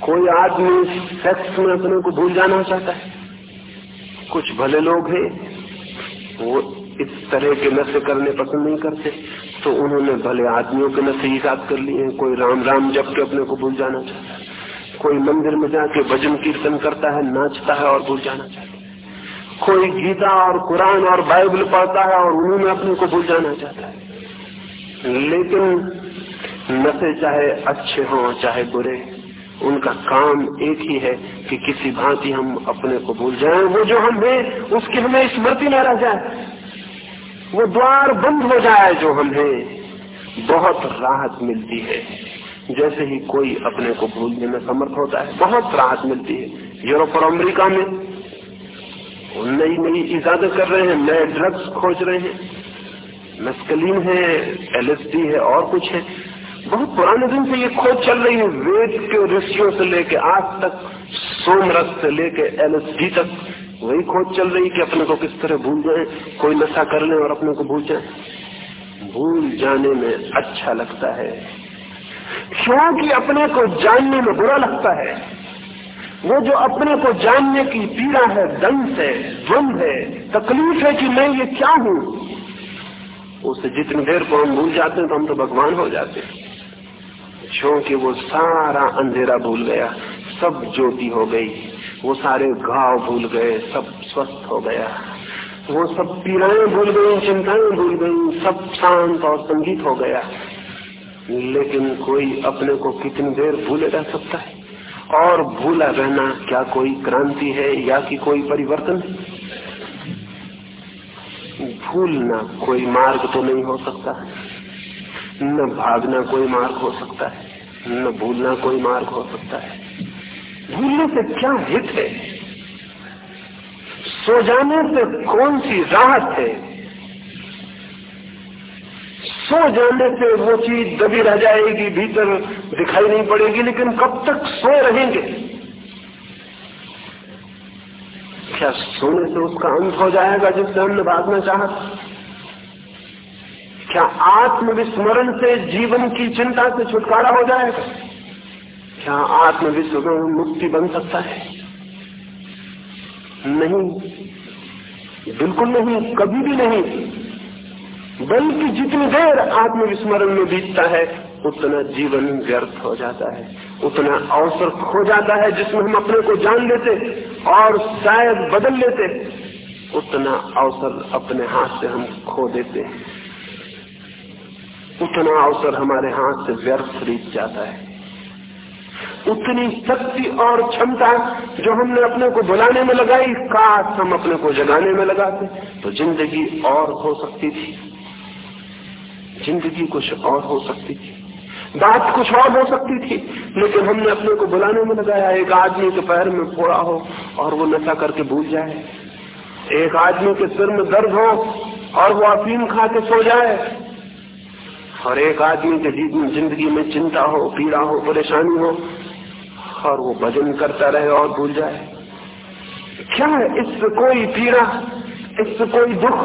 कोई आदमी सेक्स में अपने को भूल जाना चाहता है? कुछ भले लोग हैं, वो इस तरह के नशे करने पसंद नहीं करते। तो उन्होंने भले आदमियों के नशे ईजाद कर लिए हैं, कोई राम राम जब के अपने को भूल जाना चाहता है। कोई मंदिर में जाके भजन कीर्तन करता है, नाचता है और भूल जाना चाहता है। कोई गीता और कुरान और बाइबल पढ़ता है और उन्हीं में अपने को भूल जाना चाहता है। लेकिन नशे चाहे अच्छे हों, चाहे बुरे, उनका काम एक ही है कि किसी भांति हम अपने को भूल जाएँ। वो जो हम हैं उसकी हमें स्मृति न रह जाए। वो द्वार बंद हो जाए जो हम हैं बहुत राहत मिलती है। जैसे ही कोई अपने को भूलने में समर्थ होता है, बहुत राहत मिलती है। यूरोप और अमेरिका में नई नई इजादत कर रहे हैं, नए ड्रग्स खोज रहे हैं। मस्कलीन है एलएसडी है, और कुछ है। बहुत पुराने दिन से ये खोज चल रही है, वेद के ऋषियों से लेके आज तक, सोमरस से लेके एलएसडी तक, वही खोज चल रही है कि अपने को किस तरह भूल जाए, कोई नशा कर ले और अपने को भूल जाए। भूल जाने में अच्छा लगता है। क्योंकि अपने को जानने में बुरा लगता है। वो जो अपने को जानने की पीड़ा है दंश है द्वंद है, तकलीफ़ है कि मैं ये क्या हूँ उसे जितनी देर को हम भूल जाते हैं तो हम तो भगवान हो जाते हैं। क्योंकि वो सारा अंधेरा भूल गया, सब ज्योति हो गई, वो सारे घाव भूल गए, सब स्वस्थ हो गया। वो सब पीड़ाएँ भूल गई, चिंताएँ भूल गई, सब शांत और संगीत हो गया। लेकिन कोई अपने को कितनी देर भूले रह सकता है? और भूला रहना क्या कोई क्रांति है या कि कोई परिवर्तन? भूलना कोई मार्ग तो नहीं हो सकता न भागना कोई मार्ग हो सकता है, न भूलना कोई मार्ग हो सकता है। भूलने से क्या हित है? सो जाने से कौन सी राहत है? सो जाने से वो चीज़ दबी रह जाएगी, भीतर दिखाई नहीं पड़ेगी, लेकिन कब तक सो रहेंगे? क्या सोने से उसका अंत हो जाएगा जिससे हमने भागना चाहा क्या आत्मविस्मरण से जीवन की चिंता से छुटकारा हो जाएगा? क्या आत्मविस्मरण मुक्ति बन सकता है? नहीं। बिल्कुल नहीं, कभी भी नहीं। बल्कि जितनी देर आत्मविस्मरण में बीतता है, उतना जीवन व्यर्थ हो जाता है। उतना अवसर खो जाता है जिसमें हम अपने को जान लेते और शायद बदल लेते। उतना अवसर अपने हाथ से हम खो देते। उतना अवसर हमारे हाथ से व्यर्थ रीत जाता है। उतनी शक्ति और क्षमता जो हमने अपने को बुलाने में लगाई, काश हम अपने को जगाने में लगाते तो ज़िंदगी और हो सकती थी। ज़िंदगी कुछ और हो सकती थी। बात कुछ और हो सकती थी, लेकिन हमने अपने को बुलाने में लगाया। एक आदमी के पैर में फोड़ा हो और वो नशा करके भूल जाए। एक आदमी के सिर में दर्द हो और वो अफीम खा के सो जाए। और एक आदमी के ज़िंदगी में चिंता हो, पीड़ा हो, परेशानी हो और वो भजन करता रहे और भूल जाए। क्या इससे कोई पीड़ा, इससे कोई दुख,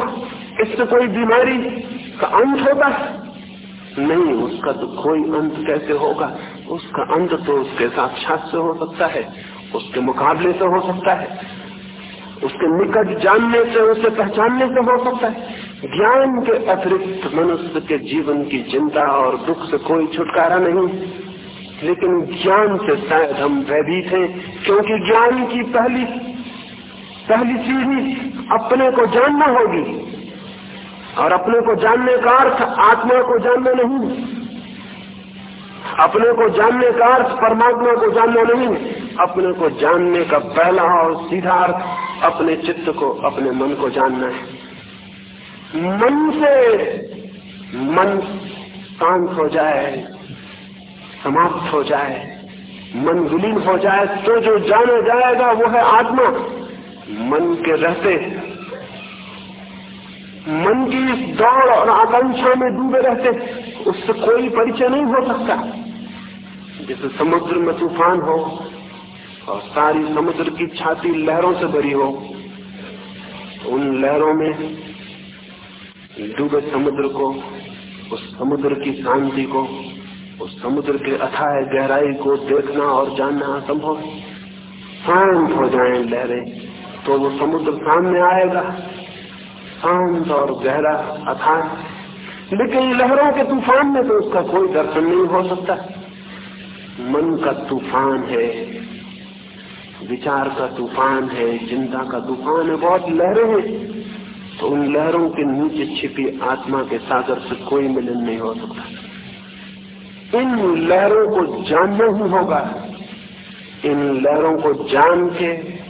इससे कोई बीमारी का अंत होगा। नहीं, उसका तो कोई अंत कैसे होगा? उसका अंत तो उसके साक्षात से हो सकता है, उसके मुकाबले से हो सकता है, उसके निकट जानने से, उसे पहचानने से हो सकता है। ज्ञान के अतिरिक्त मनुष्य के जीवन की चिंता और दुख से कोई छुटकारा नहीं। लेकिन ज्ञान से शायद हम भयभीत हैं, क्योंकि ज्ञान की पहली पहली सीढ़ी अपने को जानना होगी। और अपने को जानने का अर्थ आत्मा को जानना नहीं अपने को जानने का अर्थ परमात्मा को जानना नहीं अपने को जानने का पहला और सीधा अर्थ अपने चित्त को, अपने मन को जानना है। मन से मन शांत हो जाए, समाप्त हो जाए, मन विलीन हो जाए तो जो जाना जाएगा वो है आत्मा। मन के रहते मन की इस दौड़ और आकांक्षा में डूबे रहते, उससे कोई परिचय नहीं हो सकता। जैसे समुद्र में तूफ़ान हो, और सारी समुद्र की छाती लहरों से भरी हो उन लहरों में डूबे समुद्र को, उस समुद्र की शांति को, उस समुद्र के अथाह गहराई को देखना और जानना असंभव शांत हो जाए लहरें तो वो समुद्र सामने आएगा। शांत और गहरा अथाह लेकिन लहरों के तूफ़ान में तो उसका कोई दर्शन नहीं हो सकता। मन का तूफ़ान है, विचार का तूफ़ान है चिंता का तूफ़ान है, बहुत लहरें हैं। तो उन लहरों के नीचे छिपी आत्मा के सागर से कोई मिलन नहीं हो सकता। इन लहरों को जानना ही होगा। इन लहरों को जान के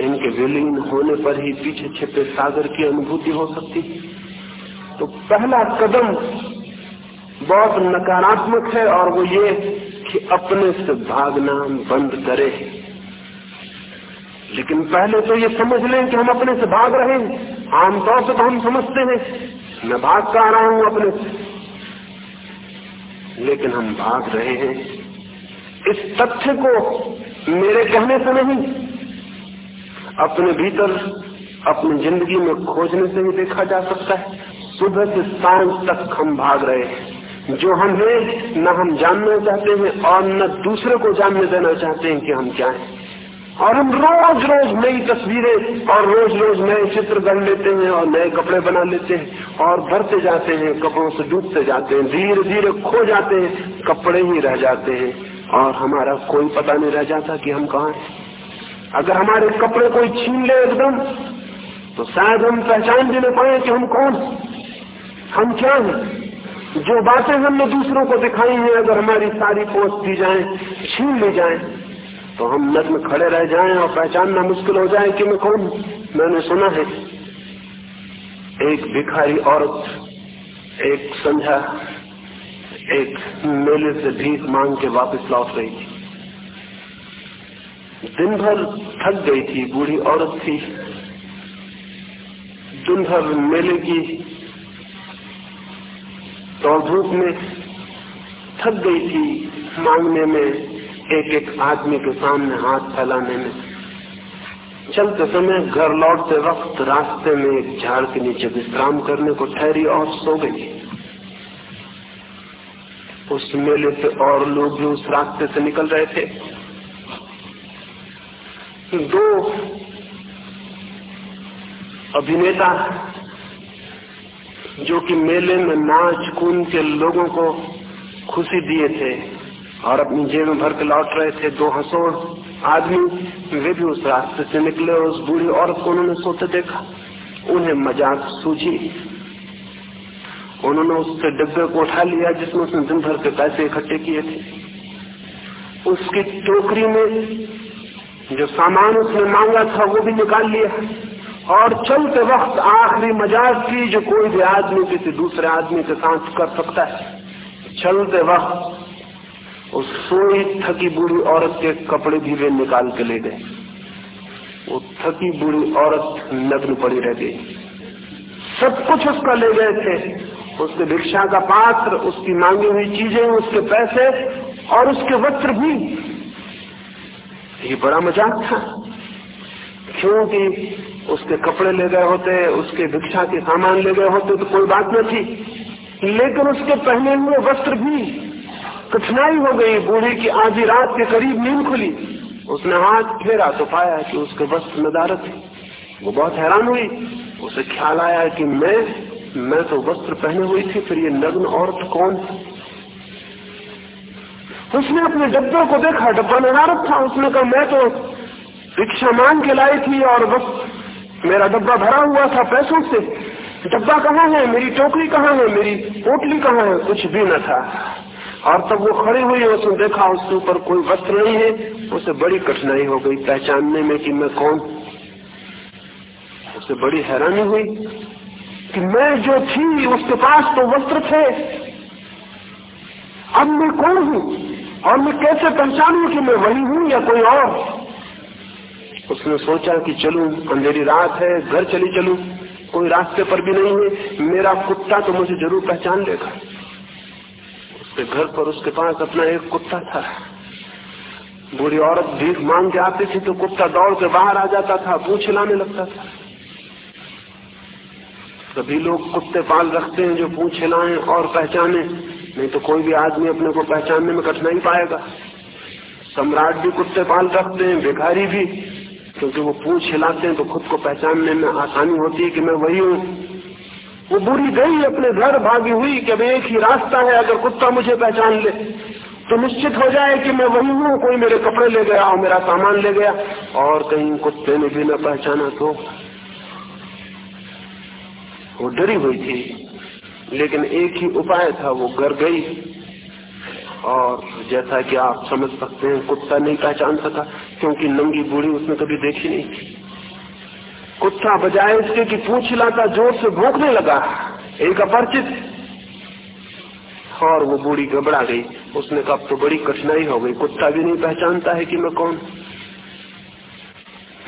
इनके विलीन होने पर ही पीछे छिपे सागर की अनुभूति हो सकती। तो पहला कदम बहुत नकारात्मक है और वो ये कि अपने से भागना बंद करे। लेकिन पहले तो ये समझ लें कि हम अपने से भाग रहे हैं। आमतौर से तो हम समझते हैं, मैं भाग कर रहा हूँ अपने से। लेकिन हम भाग रहे हैं। इस तथ्य को मेरे कहने से नहीं अपने भीतर, अपनी ज़िंदगी में खोजने से ही देखा जा सकता है। सुबह से शाम तक हम भाग रहे हैं। जो हम हैं, न हम जानना चाहते हैं और न दूसरे को जानने देना चाहते हैं कि हम क्या हैं। और हम रोज रोज नई तस्वीरें और रोज रोज नए चित्र गढ़ लेते हैं और नए कपड़े बना लेते हैं और भरते जाते हैं, कपड़ों से डूबते जाते हैं धीरे धीरे खो जाते हैं, कपड़े ही रह जाते हैं। और हमारा कोई पता नहीं रह जाता कि हम कहा हैं। अगर हमारे कपड़े कोई छीन ले एकदम तो शायद हम पहचान भी नहीं पाए कि हम कौन। हम क्या हैं? जो बातें हमने दूसरों को दिखाई हैं, अगर हमारी सारी पोस्ट दी जाए, छीन ली जाए तो हम नग्न खड़े रह जाएँ और पहचानना मुश्किल हो जाए कि मैं कौन। मैंने सुना है, एक भिखारी औरत, एक संध्या, एक मेले से भीख मांग के वापस लौट रही थी। दिन भर थक गई थी, बूढ़ी औरत थी। दिन भर मेले की दौड़ धूप में थक गई थी, मांगने में एक एक आदमी के सामने हाथ फैलाने में। चलते समय घर लौटते वक्त रास्ते में एक झाड़ के नीचे विश्राम करने को ठहरी और सो गई। उस मेले से और लोग भी उस रास्ते से निकल रहे थे। दो अभिनेता जो कि मेले में नाच कूद के लोगों को खुशी दिए थे और अपनी जेब में भर के लौट रहे थे दो हसोड़ आदमी, वे भी उस रास्ते से निकले और उस बूढ़ी औरत को उन्होंने सोते देखा। उन्हें मज़ाक सूझी। उन्होंने उसके डिब्बे को उठा लिया जिसमें उसने दिन भर के पैसे इकट्ठे किए थे। उसकी टोकरी में जो सामान उसने मांगा था वो भी निकाल लिया। और चलते वक्त आखिरी मज़ाक की जो कोई भी आदमी किसी दूसरे आदमी के साथ कर सकता है। चलते वक्त उस सोई थकी बूढ़ी औरत के कपड़े भी वे निकाल के ले गए। वो थकी बूढ़ी औरत नग्न पड़ी रह गई। सब कुछ उसका ले गए थे। उसके भिक्षा का पात्र, उसकी मांगी हुई चीज़ें, उसके पैसे और उसके वस्त्र भी ये बड़ा मज़ाक था। क्योंकि उसके कपड़े ले गए होते, उसके भिक्षा के सामान ले गए होते तो कोई बात न थी। लेकिन उसके पहने हुए वस्त्र भी कठिनाई हो गई। बूढ़ी की आधी रात के करीब नींद खुली। उसने हाथ फेरा तो पाया कि उसके वस्त्र नदारत थे वो बहुत हैरान हुई। उसे ख्याल आया कि मैं मैं तो वस्त्र पहने हुई थी, फिर ये नग्न औरत कौन उसने अपने डब्बे को देखा, डब्बा नदारत था। उसने कहा, मैं तो रिक्शा मांग के लाई थी और बस मेरा डब्बा भरा हुआ था पैसों से। डब्बा कहाँ है? मेरी टोकरी कहाँ है? मेरी पोटली कहाँ है? कुछ भी न था। और तब वो खड़ी हुई, उसने देखा, उसके ऊपर कोई वस्त्र नहीं है। उसे बड़ी कठिनाई हो गई पहचानने में कि मैं कौन। उसे बड़ी हैरानी हुई कि मैं जो थी, उसके पास तो वस्त्र थे। अब मैं कौन हूँ? और मैं कैसे पहचानू कि मैं वही हूँ या कोई और? उसने सोचा कि चलू, अंधेरी रात है, घर चली चलू। कोई रास्ते पर भी नहीं है। मेरा कुत्ता तो मुझे ज़रूर पहचान लेगा। उसके घर पर उसके पास अपना एक कुत्ता था। बूढ़ी औरत भीख मांग के आती थी तो कुत्ता दौड़ के बाहर आ जाता था, पूछ लाने लगता था। सभी लोग कुत्ते पाल रखते हैं जो पूछ हिलाएँ और पहचाने। नहीं तो कोई भी आदमी अपने को पहचानने में कठिनाई पाएगा। सम्राट भी कुत्ते पाल रखते हैं, भिखारी भी। क्योंकि वो पूछ हिलाते हैं तो खुद को पहचानने में आसानी होती है कि मैं वही हूँ। वो बुरी गई अपने घर भागी हुई कि अब एक ही रास्ता है, अगर कुत्ता मुझे पहचान ले तो निश्चित हो जाए कि मैं वही हूँ। कोई मेरे कपड़े ले गया, और मेरा सामान ले गया, और कहीं कुत्ते ने भी न पहचाना तो वो डरी हुई थी। लेकिन एक ही उपाय था, वो घर गई। और जैसा कि आप समझ सकते हैं, कुत्ता नहीं पहचान सका, क्योंकि नंगी बूढ़ी उसने कभी देखी नहीं कुत्ता बजाय इसके कि पूछ लाता, ज़ोर से भोंकने लगा। एक अपरिचित। और वो बूढ़ी घबरा गई। उसने कहा तो बड़ी कठिनाई हो गई। कुत्ता भी नहीं पहचानता है कि मैं कौन।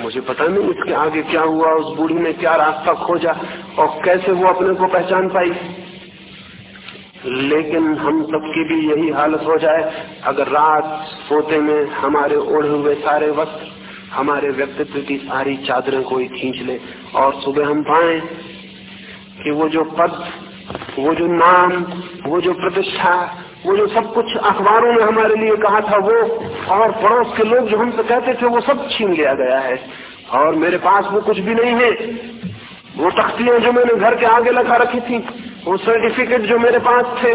मुझे पता नहीं इसके आगे क्या हुआ, उस बूढ़ी ने क्या रास्ता खोजा, और कैसे वो अपने को पहचान पाई। लेकिन हम सबकी भी यही हालत हो जाए, अगर रात सोते में हमारे ओढ़े हुए सारे वक्त, हमारे व्यक्तित्व की सारी चादरें कोई खींच ले और सुबह हम पाए कि वो जो पद, वो जो नाम, वो जो प्रतिष्ठा, वो जो सब कुछ अखबारों में हमारे लिए कहा था, वो और पड़ोस के लोग जो हमसे कहते थे, वो सब छीन लिया गया है। और मेरे पास वो कुछ भी नहीं है। वो तख्तियाँ जो मैंने घर के आगे लगा रखी थी वो सर्टिफिकेट जो मेरे पास थे,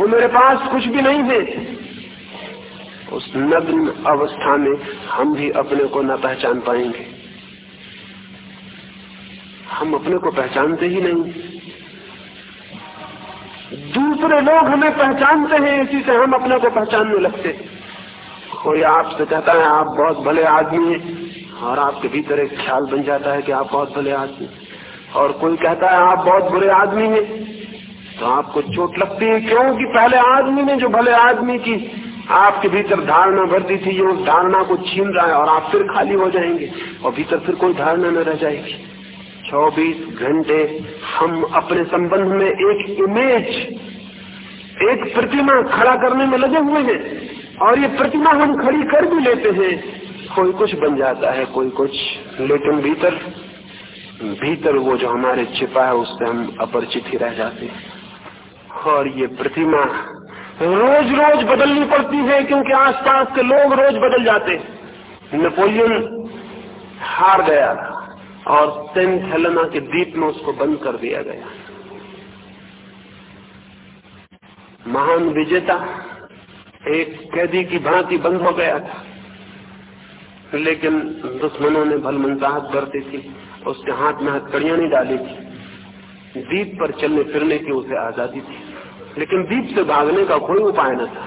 वो मेरे पास कुछ भी नहीं है उस नग्न अवस्था में हम भी अपने को न पहचान पाएँगे। हम अपने को पहचानते ही नहीं। दूसरे लोग हमें पहचानते हैं, इसी से हम अपने को पहचानने लगते। कोई आपसे कहता है, आप बहुत भले आदमी हैं, और आपके भीतर एक ख्याल बन जाता है कि आप बहुत भले आदमी और कोई कहता है, आप बहुत बुरे आदमी हैं। तो आपको चोट लगती है क्योंकि पहले आदमी ने जो भले आदमी की आपके भीतर धारणा भर दी थी, ये उस धारणा को छीन रहा है और आप फिर खाली हो जाएँगे और भीतर फिर कोई धारणा न रह जाएगी। चौबीस घंटे हम अपने संबंध में एक इमेज एक प्रतिमा खड़ा करने में लगे हुए हैं और ये प्रतिमा हम खड़ी कर भी लेते हैं। कोई कुछ बन जाता है, कोई कुछ, लेकिन भीतर भीतर वो जो हमारे छिपा है, उससे हम अपरिचित ही रह जाते हैं। और ये प्रतिमा रोज रोज बदलनी पड़ती है, क्योंकि आसपास के लोग रोज बदल जाते नेपोलियन हार गया और सेंट हेलेना के द्वीप में उसको बंद कर दिया गया। महान विजेता, एक कैदी की भांति बंद हो गया था। लेकिन दुश्मनों ने भल मनसाहत करती थी। उसके हाथ में हथकड़ियाँ नहीं डाली थी। द्वीप पर चलने फिरने की उसे आज़ादी थी। लेकिन द्वीप से भागने का कोई उपाय न था।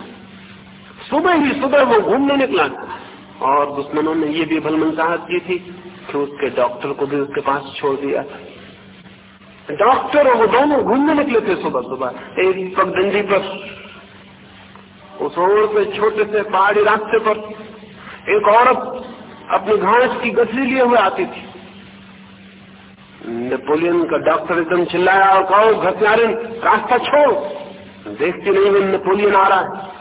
सुबह ही सुबह वो घूमने निकला था। और दुश्मनों ने ये भी भल मनसाहत की थी कि उसके डॉक्टर को भी उसके पास छोड़ दिया था। डॉक्टर और वो दोनों घूमने निकले थे सुबह सुबह, एक पगडंडी पर, उस रोड पे छोटे से पहाड़ी रास्ते पर। एक औरत अपनी घास की गठरी लिए हुए आती थी। नेपोलियन का डॉक्टर एकदम चिल्लाया और कहो घसियारे रास्ता छोड़। देखती नहीं मैं नेपोलियन आ रहा है।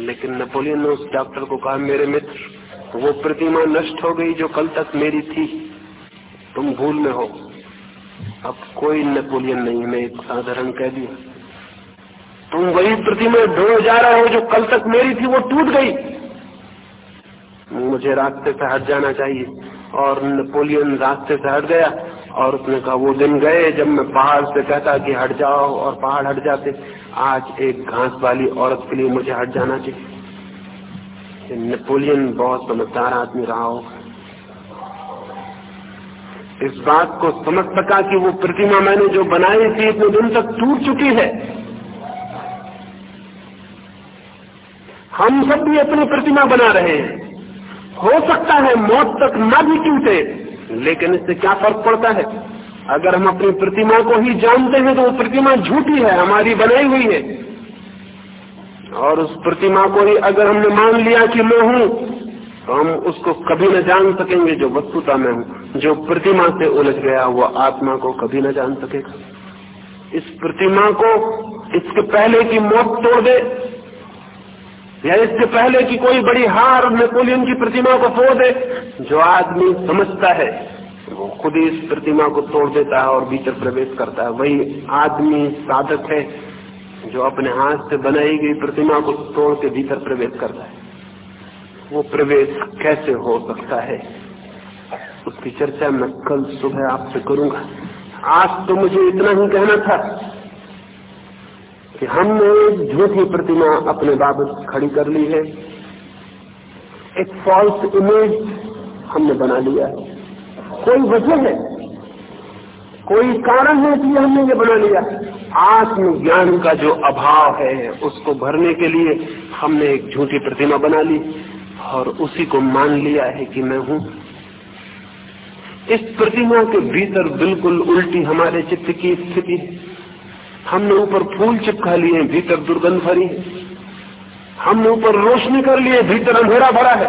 लेकिन नेपोलियन ने उस डॉक्टर को कहा, मेरे मित्र, वो प्रतिमा नष्ट हो गई जो कल तक मेरी थी। तुम भूल में हो। अब कोई नेपोलियन नहीं, मैं एक साधारण कह दिया तुम वही प्रतिमा ढो जा रहे हो जो कल तक मेरी थी, वो टूट गई। मुझे रास्ते से हट जाना चाहिए। और नेपोलियन रास्ते से हट गया और उसने कहा, वो दिन गए जब मैं पहाड़ से कहता कि हट जाओ और पहाड़ हट जाते। आज एक घास वाली औरत के लिए मुझे हट जाना चाहिए। नेपोलियन बहुत समझदार आदमी रहा होगा इस बात को समझ सका कि वो प्रतिमा मैंने जो बनाई थी इतने दिन तक टूट चुकी है। हम सब भी अपनी प्रतिमा बना रहे हैं। हो सकता है मौत तक न भी टूटे लेकिन इससे क्या फ़र्क पड़ता है? अगर हम अपनी प्रतिमा को ही जानते हैं तो वो प्रतिमा झूठी है, हमारी बनाई हुई है। और उस प्रतिमा को ही अगर हमने मान लिया कि मैं हूँ तो हम उसको कभी न जान सकेंगे जो वस्तुता में हूँ, जो प्रतिमा से उलझ गया वो आत्मा को कभी न जान सकेगा। इस प्रतिमा को इसके पहले की मौत तोड़ दे या इससे पहले की कोई बड़ी हार नेपोलियन की प्रतिमा को फोड़ दे, जो आदमी समझता है, वो खुद ही इस प्रतिमा को तोड़ देता है और भीतर प्रवेश करता है। वही आदमी साधक है, जो अपने हाथ से बनाई गई प्रतिमा को तोड़ के भीतर प्रवेश करता है। वो प्रवेश कैसे हो सकता है? उसकी चर्चा मैं कल सुबह आपसे करूँगा। आज तो मुझे इतना ही कहना था। कि हमने एक झूठी प्रतिमा अपने बाबत खड़ी कर ली है। एक फॉल्स इमेज हमने बना लिया है। कोई वजह है? कोई कारण है कि हमने ये बना लिया? आत्मज्ञान का जो अभाव है, उसको भरने के लिए हमने एक झूठी प्रतिमा बना ली और उसी को मान लिया है कि मैं हूँ। इस प्रतिमा के भीतर बिल्कुल उल्टी हमारे चित्त की स्थिति हमने ऊपर फूल चिपका लिए, भीतर दुर्गंध भरी है। हमने ऊपर रोशनी कर लिए, भीतर अंधेरा भरा है।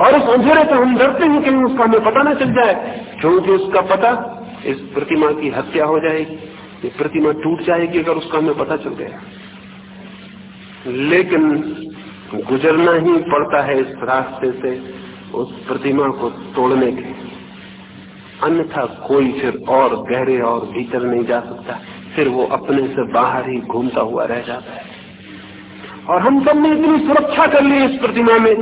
और उस अंधेरे से हम डरते हैं कहीं उसका हमें पता न चल जाए। क्योंकि उसका पता इस प्रतिमा की हत्या हो जाएगी ये प्रतिमा टूट जाएगी अगर उसका हमें पता चल गया। लेकिन गुजरना ही पड़ता है इस रास्ते से उस प्रतिमा को तोड़ने के अन्यथा कोई फिर और गहरे और भीतर नहीं जा सकता। फिर वो अपने से बाहर ही घूमता हुआ रह जाता है। और हम सबने इतनी सुरक्षा कर ली इस प्रतिमा में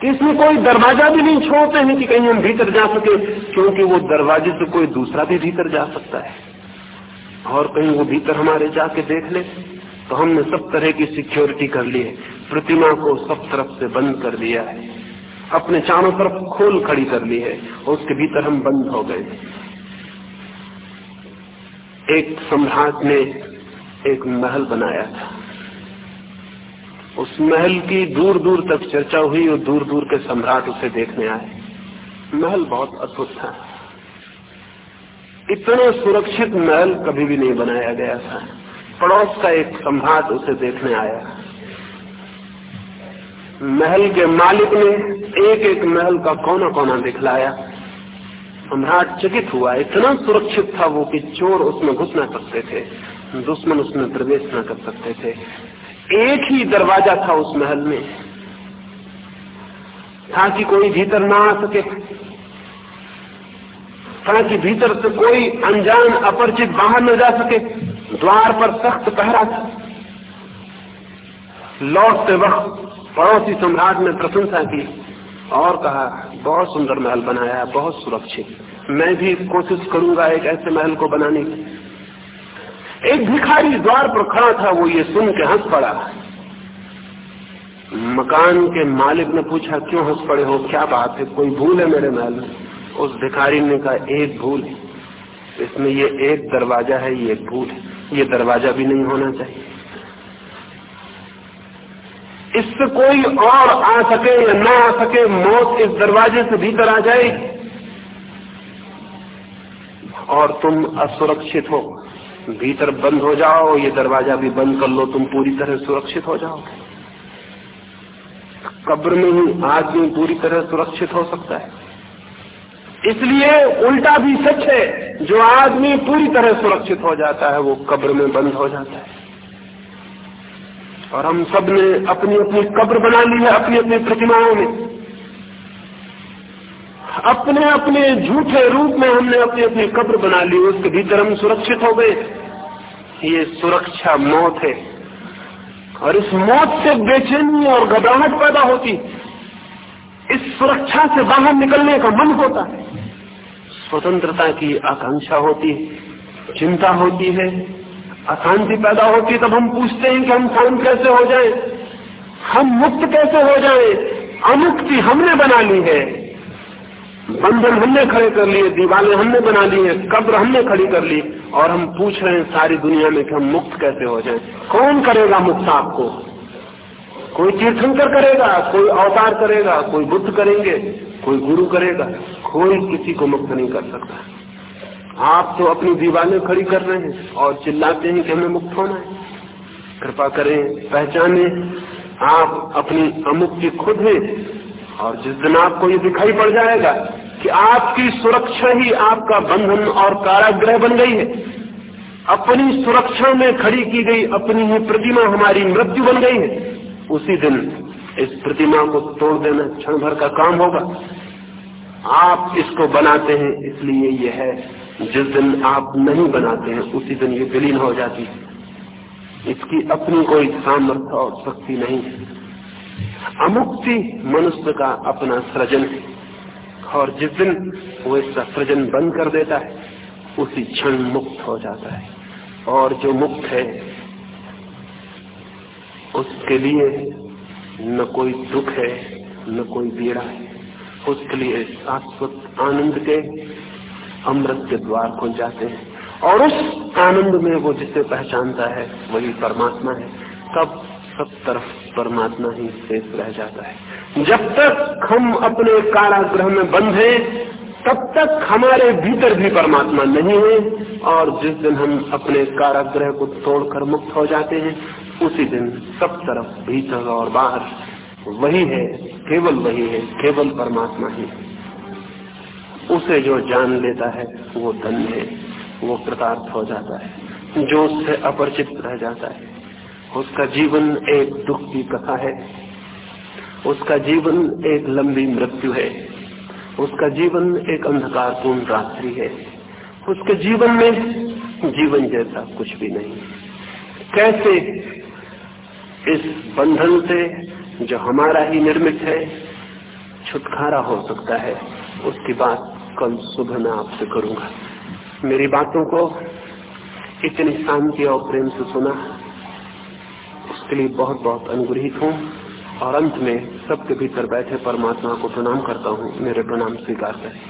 कि इसमें कोई दरवाज़ा भी नहीं छोड़ते हैं कि कहीं हम भीतर जा सके, क्योंकि वो दरवाजे से कोई दूसरा भी भीतर जा सकता है। और कहीं वो भीतर हमारे जाके देख ले तो हमने सब तरह की सिक्योरिटी कर ली है। प्रतिमा को सब तरफ़ से बंद कर दिया है। अपने चारों तरफ़ खोल खड़ी कर ली है और उसके भीतर हम बंद हो गए। एक सम्राट ने एक महल बनाया था। उस महल की दूर दूर तक चर्चा हुई और दूर दूर के सम्राट उसे देखने आए। महल बहुत अद्भुत था। इतना सुरक्षित महल कभी भी नहीं बनाया गया था। पड़ोस का एक सम्राट उसे देखने आया। महल के मालिक ने एक एक महल का कोना कोना दिखलाया। सम्राट चकित हुआ। इतना सुरक्षित था वो कि चोर उसमें घुस ना सकते थे। दुश्मन उसमें प्रवेश न कर सकते थे। एक ही दरवाज़ा था उस महल में। ताकि कोई भीतर ना आ सके। ताकि भीतर से कोई अनजान, अपरिचित बाहर न जा सके। द्वार पर सख्त पहरा था। लौटते वक्त पड़ोसी सम्राट ने प्रशंसा की और कहा, बहुत सुंदर महल बनाया है बहुत सुरक्षित। मैं भी कोशिश करूँगा एक ऐसे महल को बनाने की। एक भिखारी द्वार पर खड़ा था, वो ये सुन के हंस पड़ा। मकान के मालिक ने पूछा, क्यों हंस पड़े हो? क्या बात है? कोई भूल है मेरे महल? में उस भिखारी ने कहा, एक भूल इसमें ये एक दरवाज़ा है, ये एक भूल है। ये दरवाज़ा भी नहीं होना चाहिए। इससे कोई और आ सके या ना आ सके, मौत इस दरवाजे से भीतर आ जाएगी और तुम असुरक्षित हो। भीतर बंद हो जाओ, ये दरवाज़ा भी बंद कर लो, तुम पूरी तरह सुरक्षित हो जाओ। कब्र में ही आदमी पूरी तरह सुरक्षित हो सकता है। इसलिए उल्टा भी सच है, जो आदमी पूरी तरह सुरक्षित हो जाता है, वो कब्र में बंद हो जाता है। और हम सबने अपनी अपनी कब्र बना ली है अपनी अपनी प्रतिमाओं में। अपने अपने झूठे रूप में हमने अपनी अपनी कब्र बना ली, उसके भीतर हम सुरक्षित हो गए। ये सुरक्षा मौत है। और इस मौत से बेचैनी और घबराहट पैदा होती। इस सुरक्षा से बाहर निकलने का मन होता है। स्वतंत्रता की आकांक्षा होती है, चिंता होती है। अशांति पैदा होती तब हम पूछते हैं कि हम शांत कैसे हो जाएँ, हम मुक्त कैसे हो जाएँ? अमुक्ति हमने बना ली है। बंधन हमने खड़े कर लिए दीवारें हमने बना ली है कब्र हमने खड़ी कर ली और हम पूछ रहे हैं सारी दुनिया में कि हम मुक्त कैसे हो जाएँ? कौन करेगा मुक्त आपको? कोई तीर्थंकर करेगा कोई अवतार करेगा कोई बुद्ध करेंगे कोई गुरु करेगा कोई किसी को मुक्त नहीं कर सकता। आप तो अपनी दीवारें खड़ी कर रहे हैं और चिल्लाते हैं कि हमें मुक्त होना है। कृपा करें, पहचाने, आप अपनी अमुक्ति खुद है और जिस दिन आपको ये दिखाई पड़ जाएगा कि आपकी सुरक्षा ही आपका बंधन और कारागृह बन गई है। अपनी सुरक्षा में खड़ी की गई अपनी ही प्रतिमा हमारी मृत्यु बन गई है। उसी दिन इस प्रतिमा को तोड़ देना क्षण भर का काम होगा। आप इसको बनाते हैं, इसलिए यह है जिस दिन आप नहीं बनाते हैं, उसी दिन ये विलीन हो जाती है। इसकी अपनी कोई सामर्थ्य और शक्ति नहीं है। अमुक्ति मनुष्य का अपना सृजन है। और जिस दिन वो इसका सृजन बंद कर देता है, उसी क्षण मुक्त हो जाता है। और जो मुक्त है, उसके लिए न कोई दुख है, न कोई पीड़ा है। उसके लिए शाश्वत आनंद के अमृत के द्वार खुल जाते हैं। और उस आनंद में वो जिसे पहचानता है, वही परमात्मा है। तब सब तरफ़ परमात्मा ही शेष रह जाता है। जब तक हम अपने कारागृह में बंद हैं, तब तक हमारे भीतर भी परमात्मा नहीं है। और जिस दिन हम अपने कारागृह को तोड़कर मुक्त हो जाते हैं, उसी दिन सब तरफ़ भीतर और बाहर वही है, केवल वही है, केवल परमात्मा ही उसे जो जान लेता है, वो धन्य है, वो कृतार्थ हो जाता है, जो उससे अपरिचित रह जाता है। उसका जीवन एक दुख की कथा है, उसका जीवन एक लंबी मृत्यु है, उसका जीवन एक अंधकारपूर्ण रात्रि है। उसके जीवन में जीवन जैसा कुछ भी नहीं। कैसे इस बंधन से जो हमारा ही निर्मित है, छुटकारा हो सकता है, उसकी बात कल सुबह मैं आपसे करूँगा। मेरी बातों को इतनी शांति और प्रेम से सुना। उसके लिए बहुत बहुत अनुग्रहित हूँ और अंत में सबके भीतर बैठे परमात्मा को प्रणाम करता हूँ। मेरे प्रणाम स्वीकार करें।